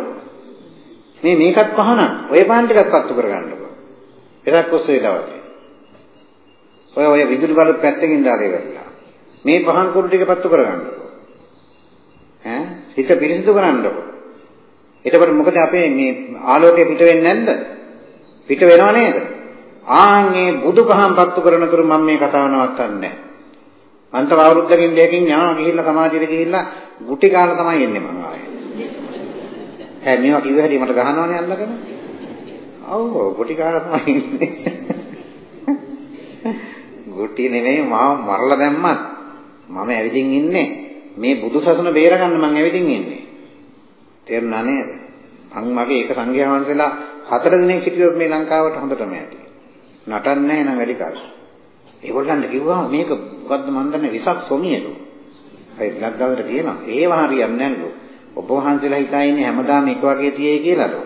මේ මේකත් පහන. ඔය පහන් ටිකක් පත්තු කරගන්නකො. එරක් ඔස්සේ දවසේ. ඔය ඔය විදුලි බලු පැත්තකින් දාලා ඉවරලා. මේ පහන් කුරු ටික පත්තු කරගන්නකො. ඈ හිත පිරිසිදු කරන්නකො. එතකොට මොකද අපේ මේ ආලෝකය පිට වෙන්නේ නැද්ද? පිට වෙනව නේද? ආන්ගේ බුදුපහන් පත්තු කරන තුරු මම මේ කතාව නවත්තන්නේ නැහැ. අන්ත අවුරුද්දකින් දෙකකින් යනවා ගිහිල්ලා සමාජයට ගිහිල්ලා ගුටි කාලා තමයි එන්නේ මම ආයේ. ඈ මේවා කිව්ව හැටි මට ගහනවනේ අල්ලගෙන. ඔව් ගුටි කාලා තමයි ඉන්නේ. ගුටි නෙමෙයි මාව මරලා දැම්මත් මම ඇවිදින් ඉන්නේ. මේ බුදු සසුන බේරගන්න මම ඇවිදින් ඉන්නේ. තේරුණා නේද? මං මගේ එක සංඝයා වහන්සේලා හතර දිනක් හිටියොත් මේ ලංකාවට හොඳටම ඇති. නටන්නේ නැහැ නං වැඩි කාලෙ. ඒගොල්ලන්ට කිව්වා මේක මොකද්ද මන් දන්නේ විසක් සොමියලු. ඒ ලග්ගාවට කියනවා ඒව හරියන්නේ නැල්ලු. ඔබ වහන්සේලා හිතා ඉන්නේ හැමදාම එක වගේ තියෙයි කියලාලු.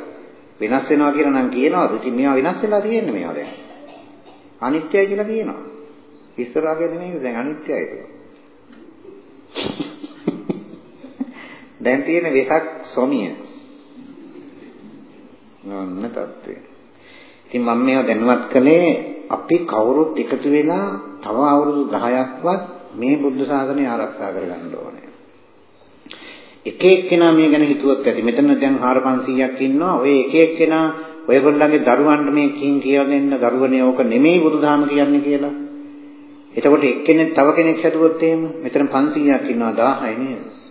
වෙනස් වෙනවා කියලා නම් කියනවා. ඉතින් මේවා වෙනස් වෙලා තියෙන්නේ මේවා දැන්. අනිත්‍යයි කියලා කියනවා. ඉස්සර වගේ නෙමෙයි දැන් අනිත්‍යයි ඒක. දැන් තියෙන වෙසක් සොමිය. නෝන්න තත්ත්වය. ඉතින් මම මේවා දැනුවත් කළේ අපි කවුරුත් එකතු වෙලා තව අවුරුදු 10ක්වත් මේ බුද්ධ ශාසනය ආරක්ෂා කරගන්න ඕනේ. එක එක්කෙනා මේ ගැන හිතුවත් ඇති. මෙතන දැන් 4500ක් ඉන්නවා. ඔය එක එක්කෙනා ඔයගොල්ලන්ගේ දරුවන්ට මේ කින් කියලා දෙන්න දරුවනේ ඕක නෙමෙයි බුදුදහම කියන්නේ කියලා. එතකොට එක්කෙනෙක් තව කෙනෙක් හැදුවොත් එහෙම මෙතන 500ක් ඉන්නවා 1000යි නේද?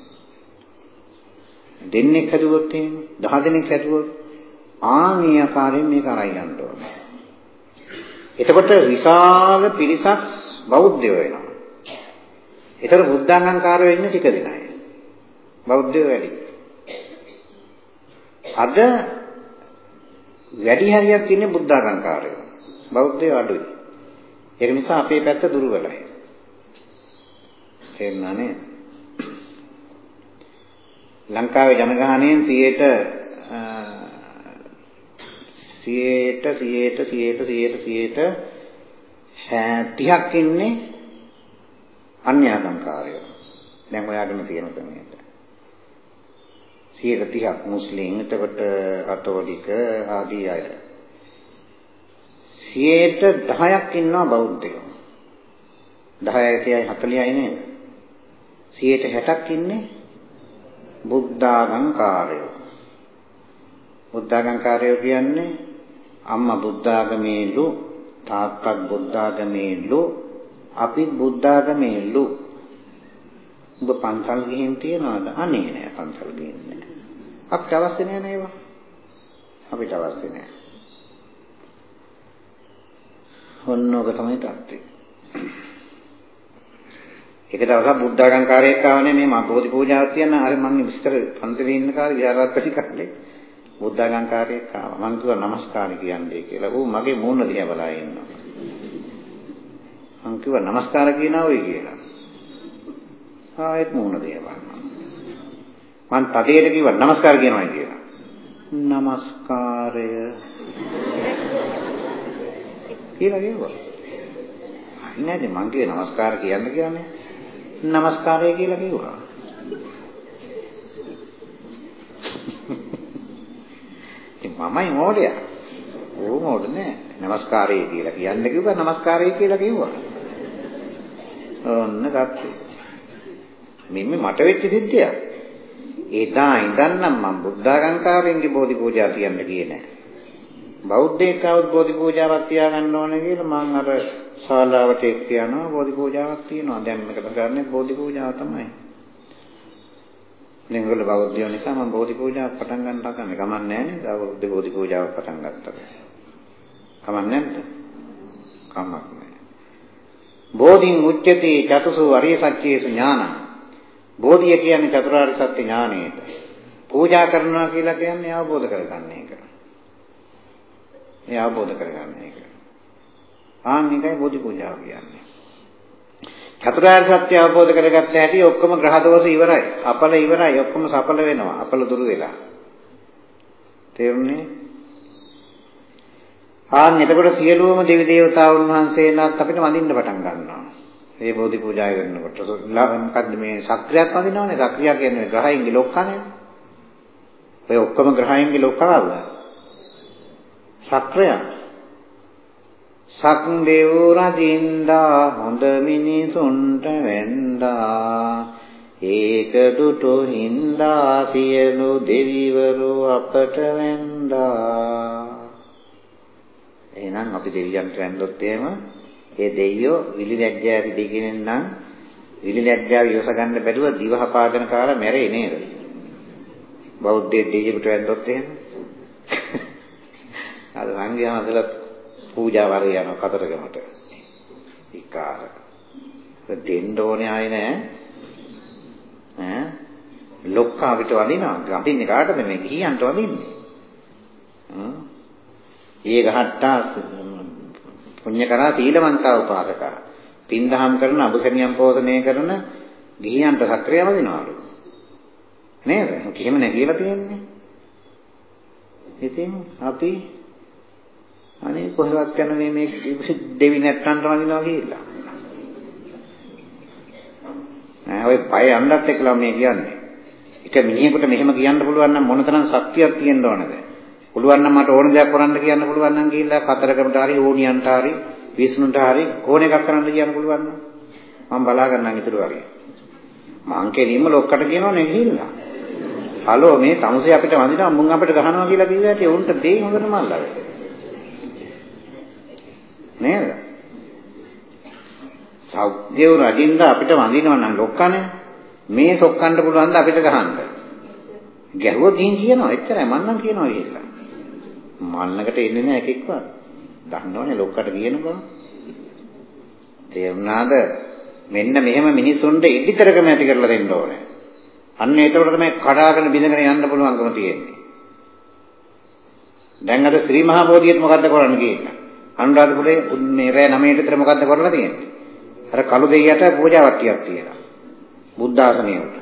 දෙන්නෙක් හැදුවොත් එහෙම 10 දෙනෙක් හැදුවොත් ආන්ගේ ආකාරයෙන් මේක අරයි යන්න ඕනේ. එතකොට විශාල පිරිසක් බෞද්ධයෝ වෙනවා. ඒතර බුද්ධාංගංකාරයෝ ඉන්නේ ටික දෙනයි. බෞද්ධයෝ වැඩි. අද වැඩි හරියක් ඉන්නේ බුද්ධාංගංකාරයෝ. බෞද්ධයෝ අඩුයි. ඒක නිසා අපේ පැත්ත දුර්වලයි. තේරුණා නේද? ලංකාවේ ජනගහනයෙන් 100ට 100ට 100ට 100ට 100ට 30ක් ඉන්නේ අන්‍යාගම්කාරයෝ. දැන් ඔයාගෙන තියෙන ක්‍රමයට. 130ක් මුස්ලිම් එතකොට කතෝලික ආදී අය. 10ක් ඉන්නවා බෞද්ධයෝ. 10යි 40යි නේද? 60ක් ඉන්නේ බුද්ධාගම්කාරයෝ. බුද්ධාගම්කාරයෝ කියන්නේ අම්මා බුද්ධාගමේලු තාත්තත් බුද්ධාගමේලු අපි බුද්ධාගමේලු. ඔබ පන්සල් ගිහින් තියනවාද? අනේ නෑ පන්සල් ගිහින් නෑ. අපිට අවශ්‍ය නෑ නේද අපිට අවශ්‍ය නෑ. ඔන්නෝක තමයි තාත්තේ එක දවසක් බුද්ධාගංකාරයෙක් ආවනේ මේ මා බෝධි පූජාවක් තියන්න. අර මම විස්තර පන්තිලේ ඉන්න කාලේ විහාරාත්පති කාලේ බුද්ධාගංකාරයෙක් ආවා. මම කිව්වා নমස්කාරය කියන්නේ කියලා. ඌ මගේ මූණ දිහා බලා ඉන්නවා. මම කිව්වා নমස්කාර කියනවා ඔය කියලා. ආයෙත් මූණ දිහා බලනවා මම තදේට කිව්වා নমස්කාර කියනවා කියලා. নমස්කාරය කියලා කිව්වා. අන්නේ මං කියේ নমස්කාර කියන්න කියන්නේ. নমස්කාරය කියලා කිව්වා. ඉතින් මමයි මෝඩයා. ඌ මෝඩ නෑ. නමස්කාරය කියලා කියන්න කිව්වා නමස්කාරය කියලා කිව්වා. ඔන්න ගත්තේ. මෙන්න මට වෙච්ච සිද්ධියක්. එදා ඉඳන්නම් මම බුද්ධාගංකාරයෙන්ගේ බෝධි පූජා තියන්න ගියේ නෑ. බෞද්ධයෙක් આવුත් බෝධි පූජාවක් තියාගන්න ඕනේ කියලා මම අර ශාලාවට එක්ක යනවා බෝධි පූජාවක් තියෙනවා. දැන් මේක කරන්නේ බෝධි පූජාව තමයි. දැන් ඒගොල්ලෝ බෞද්ධයෝ නිසා මම බෝධි පූජාවක් පටන් ගන්න හදන්නේ. කමක් නැහැ නේද? අවුරුද්ද බෝධි පූජාවක් පටන් ගත්තා. කමක් නැද්ද? කමක් නැහැ. බෝධින් උච්චති චතුසු අරිය සත්‍යේසු ඥානං. බෝධිය කියන්නේ චතුරාර්ය සත්‍ය ඥානයට. පූජා කරනවා කියලා කියන්නේ අවබෝධ කරගන්න එක. ඒ අවබෝධ කරගන්න එක. ආන් එකයි බෝධි පූජාව කියන්නේ. චතුරාර්ය සත්‍ය අවබෝධ කරගත්ත හැටි ඔක්කොම ග්‍රහ දෝෂ ඉවරයි. අපල ඉවරයි. ඔක්කොම සඵල වෙනවා. අපල දුරු වෙලා. තේරුණේ? ආන් එතකොට සියලුම දෙවි දේවතාවුන් වහන්සේලාත් අපිට වඳින්න පටන් ගන්නවා. මේ බෝධි පූජා කරනකොට මොකද්ද මේ සක්‍රියක් වඳිනවනේ. සක්‍රිය කියන්නේ ග්‍රහයින්ගේ ලොක්කනේ. ඔය ඔක්කොම ග්‍රහයින්ගේ ලොක්කවද? සක්‍රියක්. සක් දෙව් රජින්දා හොඳ මිනිසුන්ට වෙන්දා. ඒක දුටු හින්දා සියලු දෙවිවරු අපට වෙන්දා. එහෙනම් අපි දෙවියන්ට වැඳොත් එහෙම ඒ දෙවියෝ විලි ලැජ්ජා ඇති දෙකිනෙන් නම් විලි ලැජ්ජාව ඉවස ගන්න බැරුව දිව හපාගෙන කාලා මැරේ නේද? බෞද්ධ දෙවියෙකුට වැඳොත් එහෙම. අද සංඝයා මතලත් පූජා වරේ යනවා කතරගමට. විකාර. දෙන්න ඕනේ ආයේ නෑ. ඈ ලොක්කා පිට වදිනවා. වදින්නේ කාටද මේ ගියන්ට වදින්නේ? හ්ම්. ඒ ගහට්ටා පුණ්‍ය කරා සීලවන්තා උපාසකා. පින්දහම් කරන අබුසනියම් පෝෂණය කරන ගිහියන්ට සක්‍රිය වදිනවලු. නේද? කිහිම නෑ කියලා තියෙන්නේ. ඉතින් අපි අනේ කොහෙවත් යන මේ මේ දෙවි නැත්තන්ට වඳිනවා කියලා. නෑ ඔය පය යන්නත් එක්කලා මේ කියන්නේ. එක මිනිහෙකුට මෙහෙම කියන්න පුළුවන් නම් මොනතරම් ශක්තියක් තියෙන්න ඕනද? පුළුවන් නම් මට ඕන දෙයක් කරන්න කියන්න පුළුවන් නම් ගිහිල්ලා කතරගමට හරි ඕනියන්ට හරි විष्ණුන්ට හරි ඕන එකක් කරන්න කියන්න පුළුවන් නම් මම බලා ගන්නම් ඊටු වගේ. මං කෙලින්ම ලොක්කට කියනවනේ ගිහිල්ලා. හලෝ මේ තමුසේ අපිට වඳිනවා මුන් අපිට ගහනවා කියලා කිව්වට උන්ට දෙයි හොඳටම අල්ලවෙයි. නේද? සෞද්‍යව රජින්ද අපිට වඳිනවා නම් ලොක්කනේ. මේ සොක්කන්න පුළුවන් ද අපිට ගහන්න. ගැහුවොත් ගින් කියනවා එච්චරයි මන්නම් කියනවා කියලා. මන්නකට එන්නේ නැහැ එකෙක්වත්. දන්නවනේ ලොක්කට කියන බව. තේරුණාද? මෙන්න මෙහෙම මිනිසුන්ට ඉදිතරකම ඇති කරලා දෙන්න ඕනේ. අන්න ඒතකොට තමයි කඩාගෙන බිඳගෙන යන්න පුළුවන්කම තියෙන්නේ. දැන් අද ශ්‍රී මහා බෝධියත් මොකද්ද කරන්න කියන්නේ? අනුරාධපුරේ මේ රෑ 9ට විතර මොකද්ද කරලා තියෙන්නේ? අර කළු දෙයියට පූජාවක් ටිකක් තියෙනවා. බුද්ධ ආසනයට.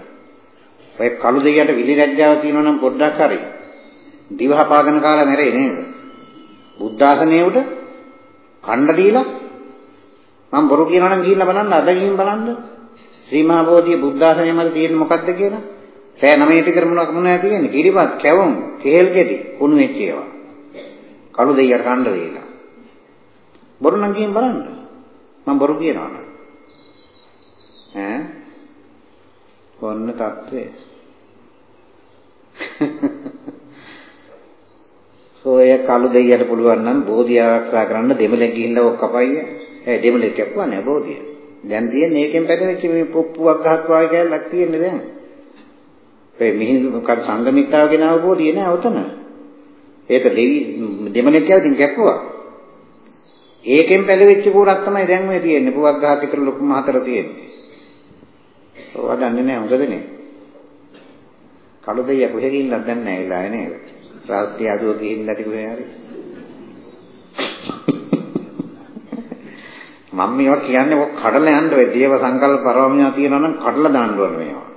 ඔය කළු දෙයියට විලි රැජ්ජාව තියෙනවා නම් පොඩ්ඩක් හරි. දිව හපාගෙන කාලා මැරෙයි නේද? බුද්ධ ආසනයේ උඩ කණ්ඩ දීලා මම බොරු කියනවා නම් ගිහිල්ලා බලන්න අද ගිහින් බලන්න. ශ්‍රී මහා බෝධිය බුද්ධ ආසනයේ මත තියෙන්නේ මොකද්ද කියලා? රෑ 9ට විතර මොනවද මොනවද තියෙන්නේ? කිරිපත්, කැවුම්, කෙහෙල් ගෙඩි, කුණු වෙච්ච ඒවා. කළු දෙයියට කණ්ඩ දීලා. බොරු නම් ගිහින් බලන්න. මම බොරු කියනවා නේද? ඈ? කොන්න තත්ත්වේ. සෝය කළු දෙයියට පුළුවන් නම් බෝධිය ආරක්ෂා කරන්න දෙමළෙන් ගිහිල්ලා ඔක් කපයිය. ඒ දෙමළෙක් කැපුවා නෑ බෝධිය. දැන් තියෙන්නේ ඒකෙන් පැටවෙච්ච මේ පොප්පුවක් ගහක් වාගේ කැලක් තියෙන්නේ දැන්. ඒ මිහිඳු මොකද සංගමිත්තාව ගෙන අවබෝධිය නෑ උතන. ඒක දෙවි දෙමළෙක් කියවදින් කැපුවා. ඒකෙන් පැලවෙච්ච පුරක් තමයි දැන් මේ තියෙන්නේ. පුවක් ගහක් විතර ලොකුම හතර තියෙන්නේ. ඔවා දන්නේ නැහැ හොඳදනේ. කළු දෙය කොහෙ ගින්නත් දැන් නැහැ ඉලා නේද? රාත්‍රී අදුව ගිහින් නැති කොහේ හරි. මම මේවා කියන්නේ ඔක් කඩලා යන්න ඔය දේව සංකල්ප පරවමියා තියෙනවා නම් කඩලා දාන්න ඕන මේවා.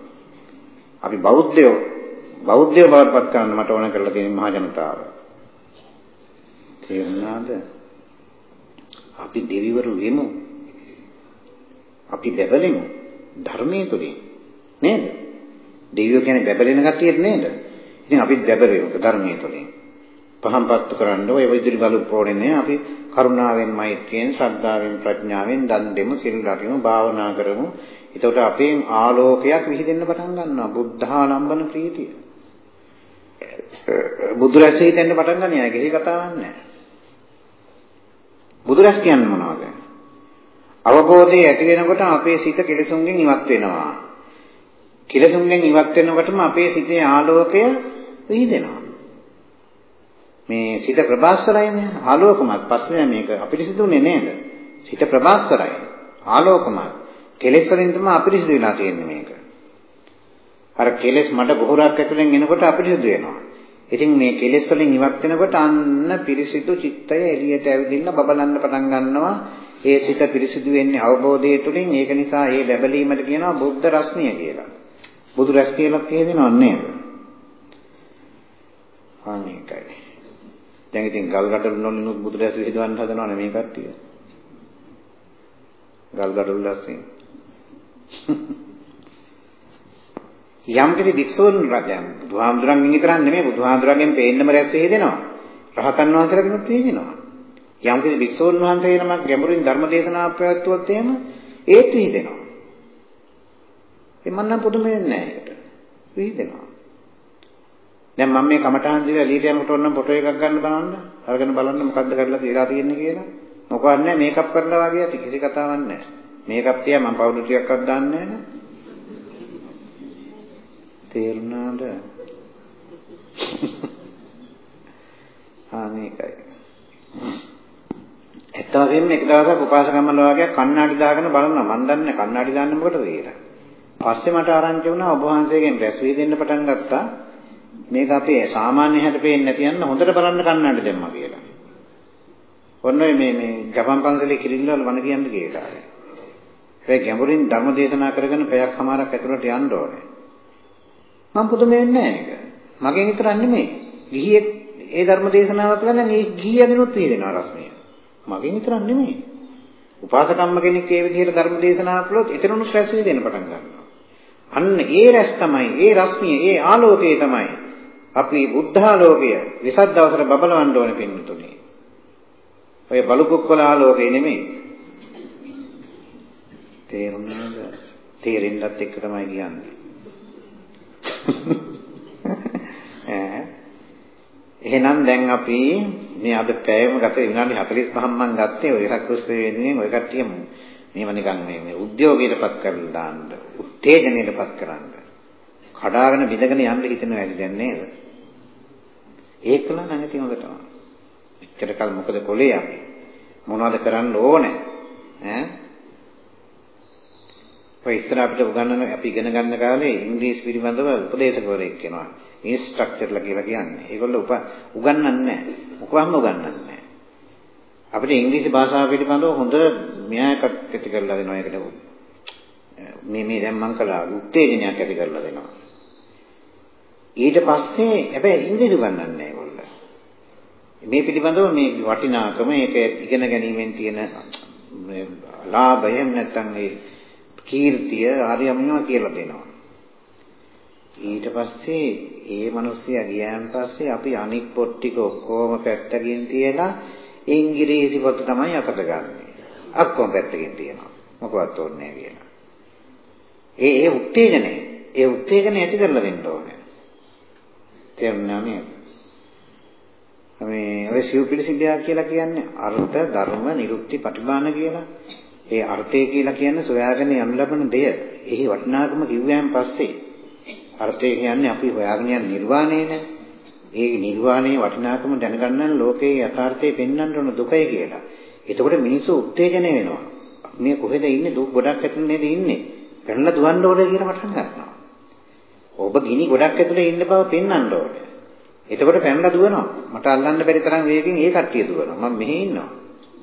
අපි බෞද්ධයෝ බෞද්ධයෝ බවටපත් කරන්න මට ඕන කරලා තියෙන මහ ජනතාව. තේරුණාද? අපි දෙවිවරු වෙමු. අපි බැබලෙමු ධර්මයේ තුලින්. නේද? දෙවියෝ කියන්නේ බැබලෙන කතියෙත් නේද? ඉතින් අපි බැබලෙමු ධර්මයේ තුලින්. පහම්පත්තු කරන්න ඔය විදිහට බලු පොරේ නේ අපි කරුණාවෙන් මෛත්‍රියෙන් ශ්‍රද්ධාවෙන් ප්‍රඥාවෙන් දන් දෙමු සිල් රකිමු භාවනා කරමු එතකොට අපේ ආලෝකයක් විහිදෙන්න පටන් ගන්නවා බුද්ධාලම්බන ප්‍රීතිය බුදු රැස් හිතෙන්න පටන් ගන්න යා කිසි කතාවක් නැහැ බුදු රැස් කියන්නේ මොනවද? අවබෝධය ඇති වෙනකොට අපේ සිත කෙලෙසුන්ගෙන් ඉවත් වෙනවා. කෙලෙසුන්ගෙන් ඉවත් වෙනකොටම අපේ සිතේ ආලෝකය විහිදෙනවා. මේ සිත ප්‍රභාස්වරයිනේ ආලෝකමත්. පස්සේ මේක අපිරිසිදුනේ නේද? සිත ප්‍රභාස්වරයි ආලෝකමත්. කෙලෙස් වලින් තමයි අපිරිසිදු වෙලා තියෙන්නේ මේක. අර කෙලෙස් මඩ බොහොරක් ඇතුලෙන් එනකොට අපිරිසිදු වෙනවා. ඉතින් මේ කෙලෙස් වලින් ඉවත් වෙනකොට අන්න පිරිසිදු චිත්තය එළියට ඇවිදින්න බබලන්න පටන් ගන්නවා. ඒ සිත පිරිසිදු වෙන්නේ අවබෝධය තුළින්. ඒක නිසා ඒ ලැබලීමට කියනවා බුද්ධ රශ්මිය කියලා. බුදු රැස් කියලා කියනව නේද? අනේකයි දැන් ඉතින් ගල් ගඩොල් නොලිනුත් බුදුරැස් විහිදවන්න හදනවනේ මේ කට්ටිය. ගල් ගඩොල් ලස්සෙන්. යම් කිසි වික්ෂෝන් රජයන් බුදුහාමුදුරන්ගෙන් විතරක් නෙමෙයි බුදුහාමුදුරන්ගෙන් පේන්නම රැස් හේදෙනවා. රහතන් වහන්සේලාගෙනුත් හේදෙනවා. යම් කිසි වික්ෂෝන් වහන්සේ නමක් ගැඹුරින් ධර්ම දේශනා ප්‍රවත්වුවොත් එහෙම ඒත් හේදෙනවා. ඒ මන්නම් පුදුම වෙන්නේ නැහැ ඒකට. හේදෙනවා. දැන් මම මේ කමඨාන් දිලා එළියට යනකොට ඕනම් ෆොටෝ එකක් ගන්න බලන්න. අරගෙන බලන්න මොකද්ද කරලා තියලා තියෙන්නේ කියලා. මොකවත් නැහැ මේකප් කරලා වගේ ඇති කිසි කතාවක් නැහැ. මේකප් තියා මම පවුඩර් ටිකක්වත් දාන්නේ නැහැ. තේරුණාද? ආ මේකයි. ඇත්ත වශයෙන්ම එක දවසක් උපාසකම්මල වගේ කණ්ණාඩි දාගෙන බලනවා. මන් දන්නේ කණ්ණාඩි දාන්න මොකටද කියලා. පස්සේ මට ආරංචි වුණා ඔබ වහන්සේගෙන් රැස් වී දෙන්න පටන් ගත්තා. මේක අපේ සාමාන්‍ය හැට පේන්නේ නැති යන්න හොඳට බලන්න කන්නට දෙම්මා කියලා. ඔන්න ඔය මේ මේ ජපන් පන්සලේ කිරිල්ලවල වණ කියන්න ගිය කාලේ. ඒ ගැඹුරින් ධර්ම දේශනා කරගෙන පැයක් හමාරක් ඇතුළට යන්න ඕනේ. මම පුදුම වෙන්නේ නැහැ ඒක. මගෙන් විතරක් නෙමෙයි. ගිහියෙක් ඒ ධර්ම දේශනාව කළා මේ ගිහියගෙනුත් තේරෙනවා රස්මිය. මගෙන් විතරක් නෙමෙයි. උපාසකම්ම කෙනෙක් ඒ විදිහට ධර්ම දේශනා කළොත් එතනනුත් රැස් වෙන්න පටන් ගන්නවා. අන්න ඒ රැස් තමයි, ඒ රශ්මිය, ඒ ආලෝකය තමයි අපි බුද්ධාලෝකය විසත් දවසට බබලවන්න ඕනේ පින්නතුනේ. ඔය බලුකුක්කල ආලෝකය නෙමෙයි. තේරුණාද? තේරෙන්නත් එක්ක තමයි කියන්නේ. ඈ එහෙනම් දැන් අපි මේ අද පැයම ගත විනාඩි 45ක් මම ගත්තේ ඔය එකක් උස්සේ වෙනුවෙන් ඔය කට්ටිය මේව නිකන් මේ මේ උද්‍යෝගයටපත් කරලා දාන්න උත්තේජනයටපත් කරන්න කඩාගෙන බිඳගෙන යන්න හිතෙන වැඩි දැන් නේද ඒකල නැති හොඳටම. එච්චර කල මොකද කොලේ අපි? මොනවද කරන්න ඕනේ? ඈ? ඔය ඉස්සර අපිට උගන්වන අපි ඉගෙන ගන්න කාලේ ඉංග්‍රීසි පිළිබඳව උපදේශකවරයෙක් කෙනා ඉන්ස්ට්‍රක්චර්ලා කියලා කියන්නේ. ඒගොල්ලෝ උප උගන්වන්නේ නැහැ. මොකවත්ම උගන්වන්නේ නැහැ. අපිට ඉංග්‍රීසි භාෂාව පිළිබඳව හොඳ න්‍යායක් ඇති කරලා දෙනවා ඒකට. මේ මේ දැන් මම කළා උත්තේජනයක් ඇති කරලා දෙනවා. ඊට පස්සේ හැබැයි ඉංග්‍රීසි ගන්නන්නේ නැහැ ඒගොල්ලෝ. මේ පිළිබඳව මේ වටිනාකම ඒක ඉගෙන ගැනීමෙන් තියෙන ලාභය නැත්නම් ඒ කීර්තිය ආර්යමනවා කියලා දෙනවා. ඊට පස්සේ ඒ මිනිස්සයා ගියාන් පස්සේ අපි අනික් පොත් ටික ඔක්කොම පැත්තකින් තියලා ඉංග්‍රීසි පොත තමයි අතට ගන්නෙ. ඔක්කොම පැත්තකින් තියනවා. මොකවත් ඕනේ නැහැ කියලා. ඒ ඒ උත්තේජනය ඒ උත්තේජනය ඇති කරලා දෙන්න ඕනේ. තේරුණා නේද? මේ ඔය සිව්පිලිසිද්ධිය කියලා කියන්නේ අර්ථ ධර්ම නිරුක්ති පටිභාන කියලා. ඒ අර්ථය කියලා කියන්නේ සොයාගෙන යන ලබන දෙය. එහි වටිනාකම කිව්වයන් පස්සේ අර්ථය කියන්නේ අපි හොයාගෙන යන නිර්වාණයනේ. ඒ නිර්වාණයේ වටිනාකම දැනගන්න ලෝකේ යථාර්ථය පෙන්වන්න ඕන දුකයි කියලා. එතකොට මිනිස්සු උත්තේජනය වෙනවා. මේ කොහෙද ඉන්නේ දුක් ගොඩක් ඇතුළේ නේද ඉන්නේ? පැනලා දුවන්න ඕනේ කියලා මට ගන්නවා. ඔබ ගිනි ගොඩක් ඇතුලේ ඉන්න බව පෙන්වන්න ඕනේ. එතකොට පැනලා දුවනවා. මට අල්ලන්න බැරි තරම් වේගෙන් ඒ කට්ටිය දුවනවා. මම මෙහි ඉන්නවා.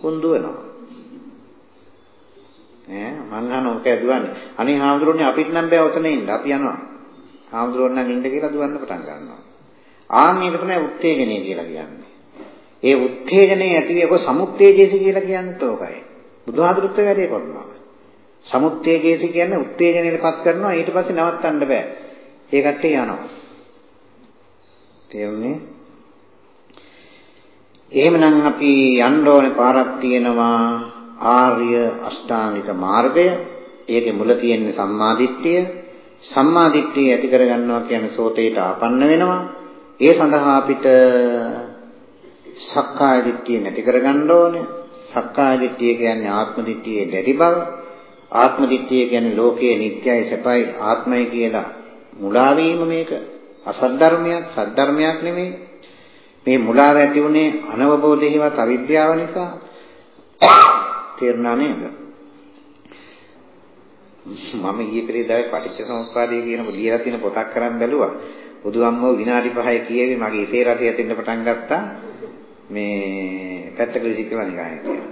උන් දුවනවා. ඈ මං අහන ඔක දුවන්නේ. අනේ හාමුදුරනේ අපිට නම් බෑ ඔතන ඉන්න. අපි යනවා. හාමුදුරන් නම් ඉන්න කියලා දුවන්න පටන් ගන්නවා. ආන් මේක තමයි උත්තේජනය කියලා කියන්නේ. ඒ උත්තේජනේ ඇතිවෙක සමුත්තේජේසි කියලා කියන්නත් ඕකයි. බුදුහාමුදුරුත් වැඩේ කරනවා. සමුත්තේජේසි කියන්නේ උත්තේජනයටපත් කරනවා ඊට පස්සේ නවත්තන්න බෑ. ඒ කට්ටිය යනවා. තේරුණේ? එහෙමනම් අපි යන්න ඕනේ පාරක් තියෙනවා ආර්ය අෂ්ටාංගික මාර්ගය. ඒකේ මුල තියෙන්නේ සම්මාදිට්ඨිය. සම්මාදිට්ඨිය ඇති කරගන්නවා කියන්නේ සෝතේට ආපන්න වෙනවා. ඒ සඳහා අපිට සක්කාය දිට්ඨිය නැති කරගන්න ඕනේ. සක්කාය දිට්ඨිය කියන්නේ ආත්ම දිට්ඨියේ දැඩි බව. ආත්ම දිට්ඨිය කියන්නේ ලෝකයේ නිට්ටයයි සැපයි ආත්මයි කියලා මුලා වීම මේක. අසත් ධර්මයක්, සත් ධර්මයක් නෙමෙයි. මේ මුලාව ඇති උනේ අනවබෝධයවත් අවිද්‍යාව නිසා. තේරුණා නේද? මම ඊයේ පෙරේදාවේ පටිච්චසමුප්පාදය කියන ලියලා තියෙන පොතක් කරන් බැලුවා. බුදුහම්මෝ විනාඩි 5 කියේවි මගේ ඉසේ රටේ ඇතින්න පටන් ගත්තා. මේ පැත්තක විසිකලා නිකන් කියලා.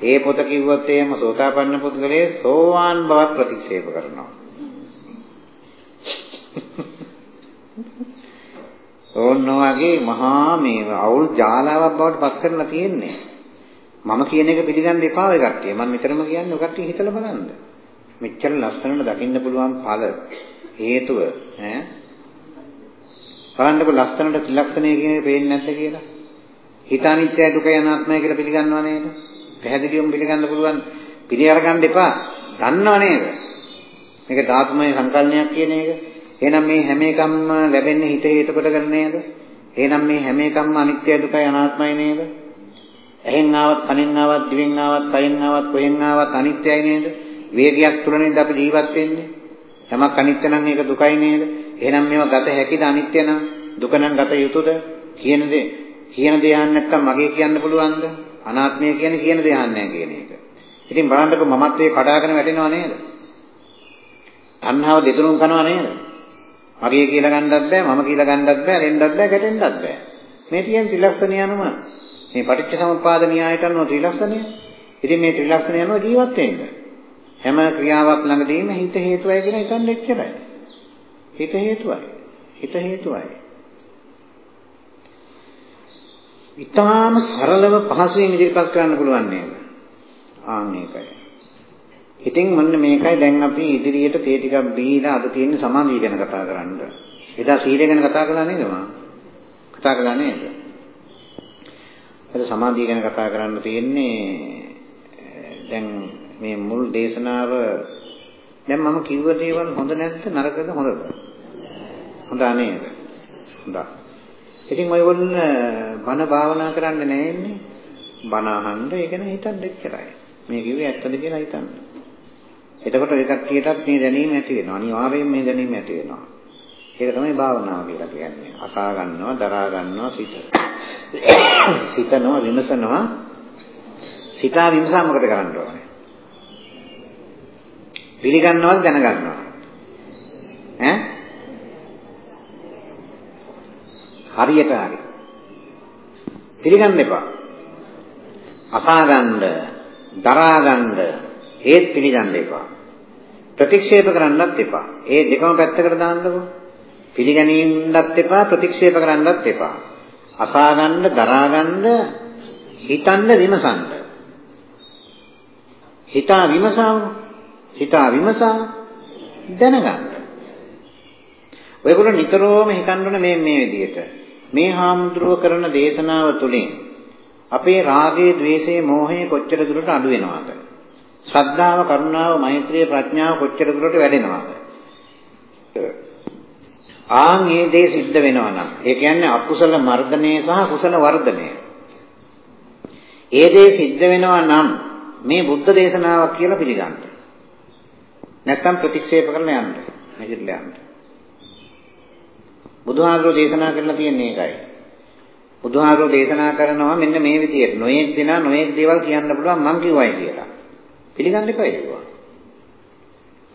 ඒ පොත කිව්වොත් එහෙම සෝතාපන්න පුද්ගලයේ සෝවාන් බවත් ප්‍රතික්ෂේප කරනවා. ඕන්න වගේ මහා මේ අවුල් ජාලාවක් බවට පත් කරලා තියෙන්නේ. මම කියන එක පිළිගන්න එපා ඔය කට්ටිය. මම නිතරම කියන්නේ ඔය කට්ටිය හිතලා බලන්න. මෙච්චර ලස්සනට දකින්න පුළුවන් ඵල හේතුව ඈ බලන්නකො ලස්සනට ත්‍රිලක්ෂණය කියන එක පේන්නේ නැද්ද කියලා? හිත අනිත්‍යයි දුකයි අනාත්මයි කියලා පිළිගන්නව නේද? පැහැදිලිවම පිළිගන්න පුළුවන්. පිළි අරගන්න එපා. දන්නව නේද? මේක ධාතුමය සංකල්පයක් කියන එක. එහෙනම් මේ හැම එකක්ම ලැබෙන්නේ හිත හේතු කොටගෙන නේද? එහෙනම් මේ හැම එකක්ම අනිත්‍යයි දුකයි අනාත්මයි නේද? ඇහෙන් ආවත් කනෙන් ආවත් දිවෙන් ආවත් කයෙන් ආවත් කොහෙන් ආවත් අනිත්‍යයි නේද? වේගයක් තුල නේද අපි ජීවත් වෙන්නේ? යමක් අනිත්‍ය නම් ඒක දුකයි නේද? එහෙනම් මේවා ගත හැකිද අනිත්‍ය නම්? දුක නම් ගත යුතුයද? කියන දේ කියන දේ අහන්න නැත්නම් මගේ කියන්න පුළුවන්ද? අනාත්මය කියන්නේ කියන දේ අහන්නේ නැහැ කියන එක. ඉතින් බලන්නකො මමත්වයේ කඩාගෙන වැටෙනව නේද? තණ්හාව දෙතුරුම් කරනව නේද? මගේ කියලා ගන්නත් බෑ, මම කියලා ගන්නත් බෑ, රෙන්නත් බෑ, ගැටෙන්නත් බෑ. මේ තියෙන ත්‍රිලක්ෂණය අනුව මේ පටිච්චසමුප්පාද න්‍යායට අනුව ත්‍රිලක්ෂණය. ඉතින් මේ ත්‍රිලක්ෂණය අනුව ජීවත් වෙන්න. හැම ක්‍රියාවක් ළඟදීම හිත හේතුවයි කියන හිතන්න එච්චරයි. හිත හේතුවයි. හිත හේතුවයි. ඊටාම සරලව පහසුවෙන් ඉදිරිපත් කරන්න පුළුවන් නේද? ආන් මේකයි. ඉතින් මොන්න මේකයි දැන් අපි ඉදිරියට තේ ටිකක් බීලා අද තියෙන සමාධිය ගැන කතා කරන්න. එදා සීලය ගැන කතා කළා නේද මම? කතා කළා නේද? අද සමාධිය ගැන කතා කරන්න තියෙන්නේ දැන් මේ මුල් දේශනාව දැන් මම කිව්ව දේවල් හොඳ නැද්ද නරකද හොඳද? හොඳ නේද? හොඳයි. ඉතින් ඔයගොල්ලෝ බණ භාවනා කරන්නේ නැන්නේ බණ අහන්න ඒ ගැන හිතන්න එච්චරයි. මේ කිව්වේ ඇත්තද කියලා හිතන්න. එතකොට ඒ කට්ටියටත් මේ දැනීම ඇති වෙනවා. අනිවාර්යයෙන් මේ දැනීම ඇති වෙනවා. ඒක තමයි භාවනාව කියලා කියන්නේ. අසා ගන්නවා, දරා ගන්නවා, සිත. සිතනවා, විමසනවා. සිතා විමසා මොකද කරන්න ඕනේ? පිළිගන්නවද දැනගන්නවද? ඈ? හරියට හරි. පිළිගන්න එපා. අසාගන්න, දරාගන්න ඒත් පිළිගන්න එපා. ප්‍රතික්ෂේප කරන්නත් එපා. ඒ දෙකම පැත්තකට දාන්නකො. පිළිගැනීමවත් එපා, ප්‍රතික්ෂේප කරන්නත් එපා. අසාගන්න, දරාගන්න, හිතන්න විමසන්න. හිතා විමසාවු. හිතා විමසා දැනගන්න. ඔයගොල්ලෝ නිතරම හිතන්න ඕනේ මේ මේ විදිහට. මේ හාමුදුරුව කරන දේශනාව තුළින් අපේ රාගයේ, ద్వේෂයේ, මෝහයේ කොච්චර දුරට අඩු වෙනවද? ශ්‍රද්ධාව, කරුණාව, මෛත්‍රිය, ප්‍රඥාව කොච්චර දුරට වැඩෙනවද? ආන් මේ දේ සිද්ධ වෙනවා නම් ඒ කියන්නේ අකුසල මර්ධනය සහ කුසල වර්ධනය. ඒ දේ සිද්ධ වෙනවා නම් මේ බුද්ධ දේශනාවක් කියලා පිළිගන්න. නැත්තම් ප්‍රතික්ෂේප කරලා යන්න. නැගිටලා යන්න. බුදුහාමුදුරෝ දේශනා කරලා තියෙන්නේ ඒකයි. බුදුහාමුදුරෝ දේශනා කරනවා මෙන්න මේ විදියට. නොයෙක් දෙනා නොයෙක් දේවල් කියන්න පුළුවන් මං කිව්වයි කියලා. පිළිගන්න එපා ඒක.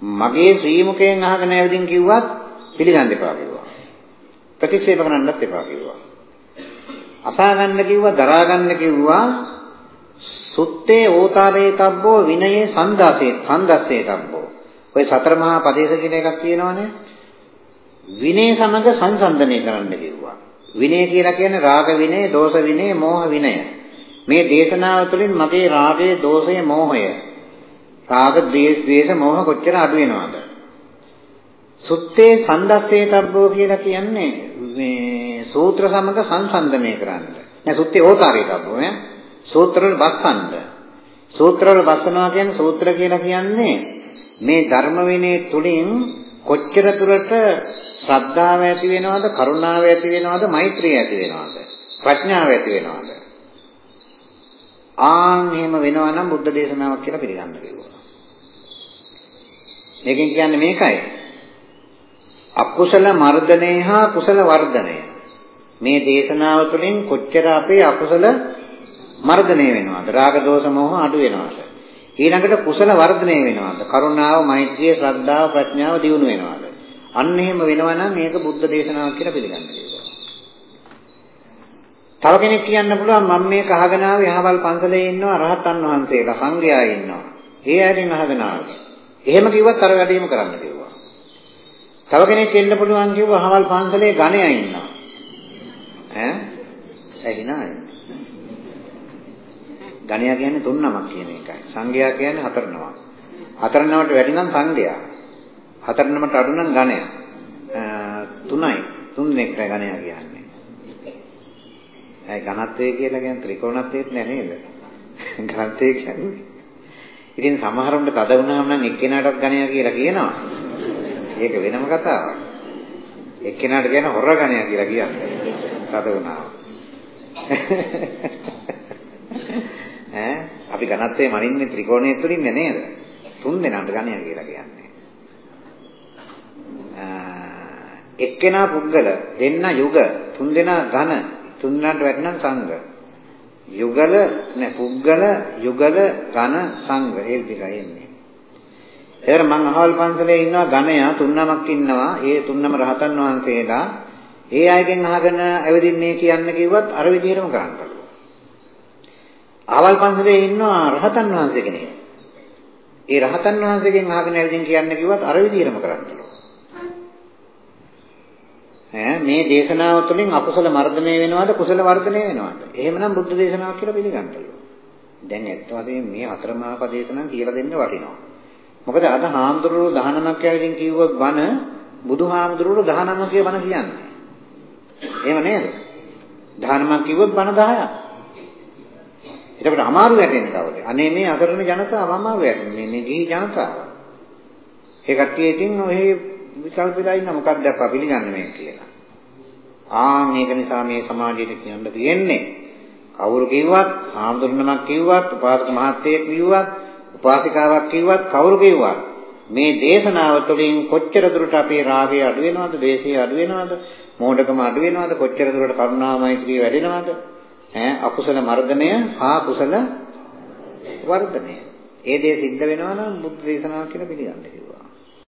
මගේ ශ්‍රී මුඛයෙන් අහගෙන ඇවිදින් කිව්වත් පිළිගන්න එපා කිව්වා. ප්‍රතික්ෂේප කරන්නත් එපා කිව්වා. අසා ගන්න කිව්වා, දරා ගන්න කිව්වා. සුත්තේ ඕතාරේතබ්බෝ විනයේ සන්දාසේ සන්දස්සේතබ්බෝ. ඔය සතර මහා පදේශ කියන එකක් තියෙනවනේ. විනය සමග සංසන්දනය කරන්න කිව්වා. විනය කියලා කියන්නේ රාග විනය, දෝෂ විනය, මෝහ විනය. මේ දේශනාව තුළින් මගේ රාගය, දෝෂය, මෝහය රාග, ද්වේෂ, මෝහ කොච්චර අඩු වෙනවද? සුත්තේ සන්දස්සේතබ්බෝ කියලා කියන්නේ මේ සූත්‍ර සමග සංසන්දනය කරන්න. නෑ සුත්තේ ඕතාරේතබ්බෝ ඈ. සූත්‍ර වල බස්සන්න. සූත්‍ර වල බස්සනවා කියන්නේ සූත්‍ර කියලා කියන්නේ මේ ධර්ම විනය තුලින් කොච්චර දුරට ශ්‍රද්ධාව ඇති වෙනවද, කරුණාව ඇති වෙනවද, මෛත්‍රිය ඇති වෙනවද, ප්‍රඥාව ඇති වෙනවද? ආන් එහෙම වෙනවා නම් බුද්ධ දේශනාවක් කියලා පිළිගන්න කිව්වා. මේකෙන් කියන්නේ මේකයි. අකුසල මර්ධනය හා කුසල වර්ධනය. මේ දේශනාව තුළින් කොච්චර අපේ අකුසල මර්ධනය වෙනවද? රාග දෝෂ මොහ අඩු වෙනවද? ඊළඟට කුසල වර්ධනය වෙනවද? කරුණාව, මෛත්‍රිය, ශ්‍රද්ධාව, ප්‍රඥාව දියුණු වෙනවද? අන්න එහෙම වෙනවා නම් මේක බුද්ධ දේශනාවක් කියලා පිළිගන්න ඕනේ. තව කෙනෙක් කියන්න පුළුවන් මම මේක අහගෙන ආවේ යහවල් පන්සලේ ඉන්නවා රහතන් වහන්සේලා සංඝයා ඉන්නවා. ඒ අයටින් අහගෙන ආවේ. එහෙම කිව්වත් අර වැඩේම කරන්න කිව්වා. තව කෙනෙක් එන්න පුළුවන් කිව්වා අහවල් පන්සලේ ගණයා ඉන්නවා. ඈ? ඇහිනායි. ගණයා කියන්නේ තුන් නමක් කියන එකයි. සංඝයා කියන්නේ හතර නමක්. හතර නමට වැඩි නම් සංඝයා. හතර නමට අඩු නම් ගණයා. තුනයි. තුන් දෙනෙක්යි ගණයා කියන්නේ. ඒ ඝනත්වය කියලා කියන්නේ ත්‍රිකෝණත්වයේත් නෑ නේද? ඝනත්වය කියන්නේ. ඉතින් සමහරුන්ට තද වුණාම නම් එක්කෙනාටත් ගණයා කියලා කියනවා. ඒක වෙනම කතාවක්. එක්කෙනාට කියන හොර ගණයා කියලා කියන්නේ. තද වුණාම. ඈ අපි ඝනත්වයේ මනින්නේ ත්‍රිකෝණය තුලින් නේද? තුන් දෙනාට ගණයා කියලා කියන්නේ. එක්කෙනා පුද්ගල දෙන්න යුග තුන් දෙනා ඝන තුන් දෙනාට වැටෙනම් සංඝ යුගල නෑ පුද්ගල යුගල ඝන සංඝ ඒ විදිහයි එන්නේ. ඒතර මං අහවල් පන්සලේ ඉන්නවා ඝනයා තුන්නමක් ඉන්නවා. ඒ තුන්නම රහතන් වහන්සේලා ඒ අයගෙන් අහගෙන ඇවිදින්නේ කියන්න කිව්වත් අර විදිහටම කරන්න පුළුවන්. අහවල් පන්සලේ ඉන්නවා රහතන් වහන්සේ කෙනෙක්. ඒ රහතන් වහන්සේගෙන් අහගෙන ඇවිදින් කියන්න කිව්වත් අර විදිහටම කරන්න පුළුවන්. ඈ මේ දේශනාව තුළින් අකුසල මර්ධනය වෙනවද කුසල වර්ධනය වෙනවද? එහෙමනම් බුද්ධ දේශනාවක් කියලා පිළිගන්න දැන් ඇත්ත වශයෙන්ම මේ අතරමහා පදේශනම් කියලා දෙන්න වටිනවා. මොකද අද හාමුදුරුවෝ 19ක් ඇවිදින් කිව්වොත් බණ බුදුහාමුදුරුවෝ 19 කිය බණ කියන්නේ. එහෙම නේද? 19ක් කිව්වොත් බණ 10ක්. ඒකට අමාරු වැටෙන්නේ කවුද? අනේ මේ අසරණ ජනතාව අමාරු වැටෙන්නේ මේ ගිහි ජනතාව. ඒ කට්ටිය ඉතින් ඔය විකල්පලා ඉන්න මොකක්ද අප්පා පිළිගන්නේ මේක කියලා. ආ මේක නිසා මේ සමාජයට කියන්න තියෙන්නේ කවුරු කිව්වත් ආම්දුරණමක් කිව්වත් උපාසක මහත්තයෙක් කිව්වත් උපාසිකාවක් කිව්වත් කවුරු කිව්වත් මේ දේශනාව තුළින් කොච්චර දුරට අපේ රාගය අඩු වෙනවද, ද්වේෂය අඩු වෙනවද, මෝඩකම අඩු වෙනවද, කොච්චර දුරට කරුණා මෛත්‍රිය වැඩෙනවද? ඈ අකුසල මර්ධනය හා කුසල වර්ධනය. ඒ දේ සිද්ධ වෙනවා නම් බුද්ධ දේශනාව කියලා පිළිගන්න කිව්වා.